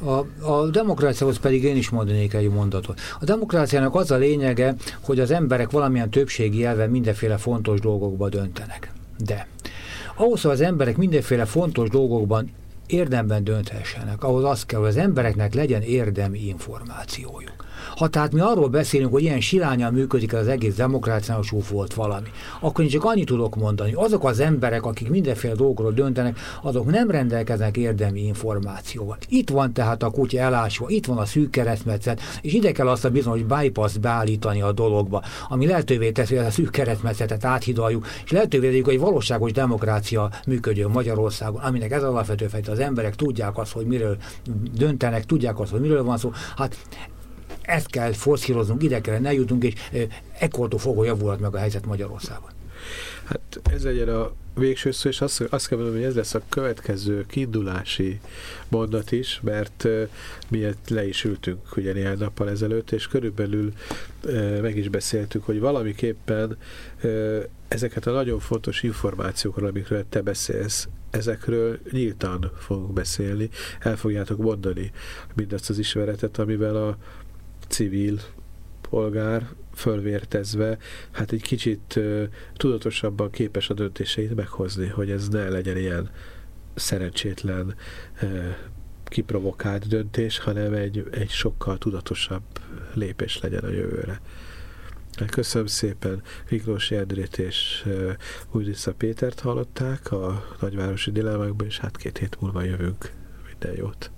A, a demokráciához pedig én is mondanék egy mondatot. A demokráciának az a lényege, hogy az emberek valamilyen többségi elve mindenféle fontos dolgokba döntenek. De ahhoz, hogy az emberek mindenféle fontos dolgokban érdemben dönthessenek, ahhoz az kell, hogy az embereknek legyen érdemi információjuk. Ha tehát mi arról beszélünk, hogy ilyen silányan működik az egész demokráciános volt valami, akkor én csak annyit tudok mondani, azok az emberek, akik mindenféle dolgokról döntenek, azok nem rendelkeznek érdemi információval. Itt van tehát a kutya elásva, itt van a szűk keresztmetszet, és ide kell azt a bizonyos bypass beállítani a dologba, ami lehetővé teszi, hogy a szűk keresztmetszetet áthidaljuk, és lehetővé tegyük, hogy valóságos demokrácia működjön Magyarországon, aminek ez alapvető fejt, az emberek tudják azt, hogy miről döntenek, tudják azt, hogy miről van szó. Hát ezt kell forszíroznunk, ide kell ne jutunk, és ekkortól fogva javulhat meg a helyzet Magyarországon. Hát ez legyen a végső szó, és azt, azt kell mondani, hogy ez lesz a következő kiindulási mondat is, mert uh, mi le is ültünk ugye néhány nappal ezelőtt, és körülbelül meg is beszéltük, hogy valamiképpen ezeket a nagyon fontos információkról, amikről te beszélsz, ezekről nyíltan fogunk beszélni, el fogjátok mondani mindazt az ismeretet, amivel a civil polgár fölvértezve, hát egy kicsit tudatosabban képes a döntéseit meghozni, hogy ez ne legyen ilyen szerencsétlen, kiprovokált döntés, hanem egy, egy sokkal tudatosabb lépés legyen a jövőre. Köszönöm szépen Miklós Jendrét és Újdisza Pétert hallották a nagyvárosi dilemmákban, és hát két hét múlva jövünk. Minden jót!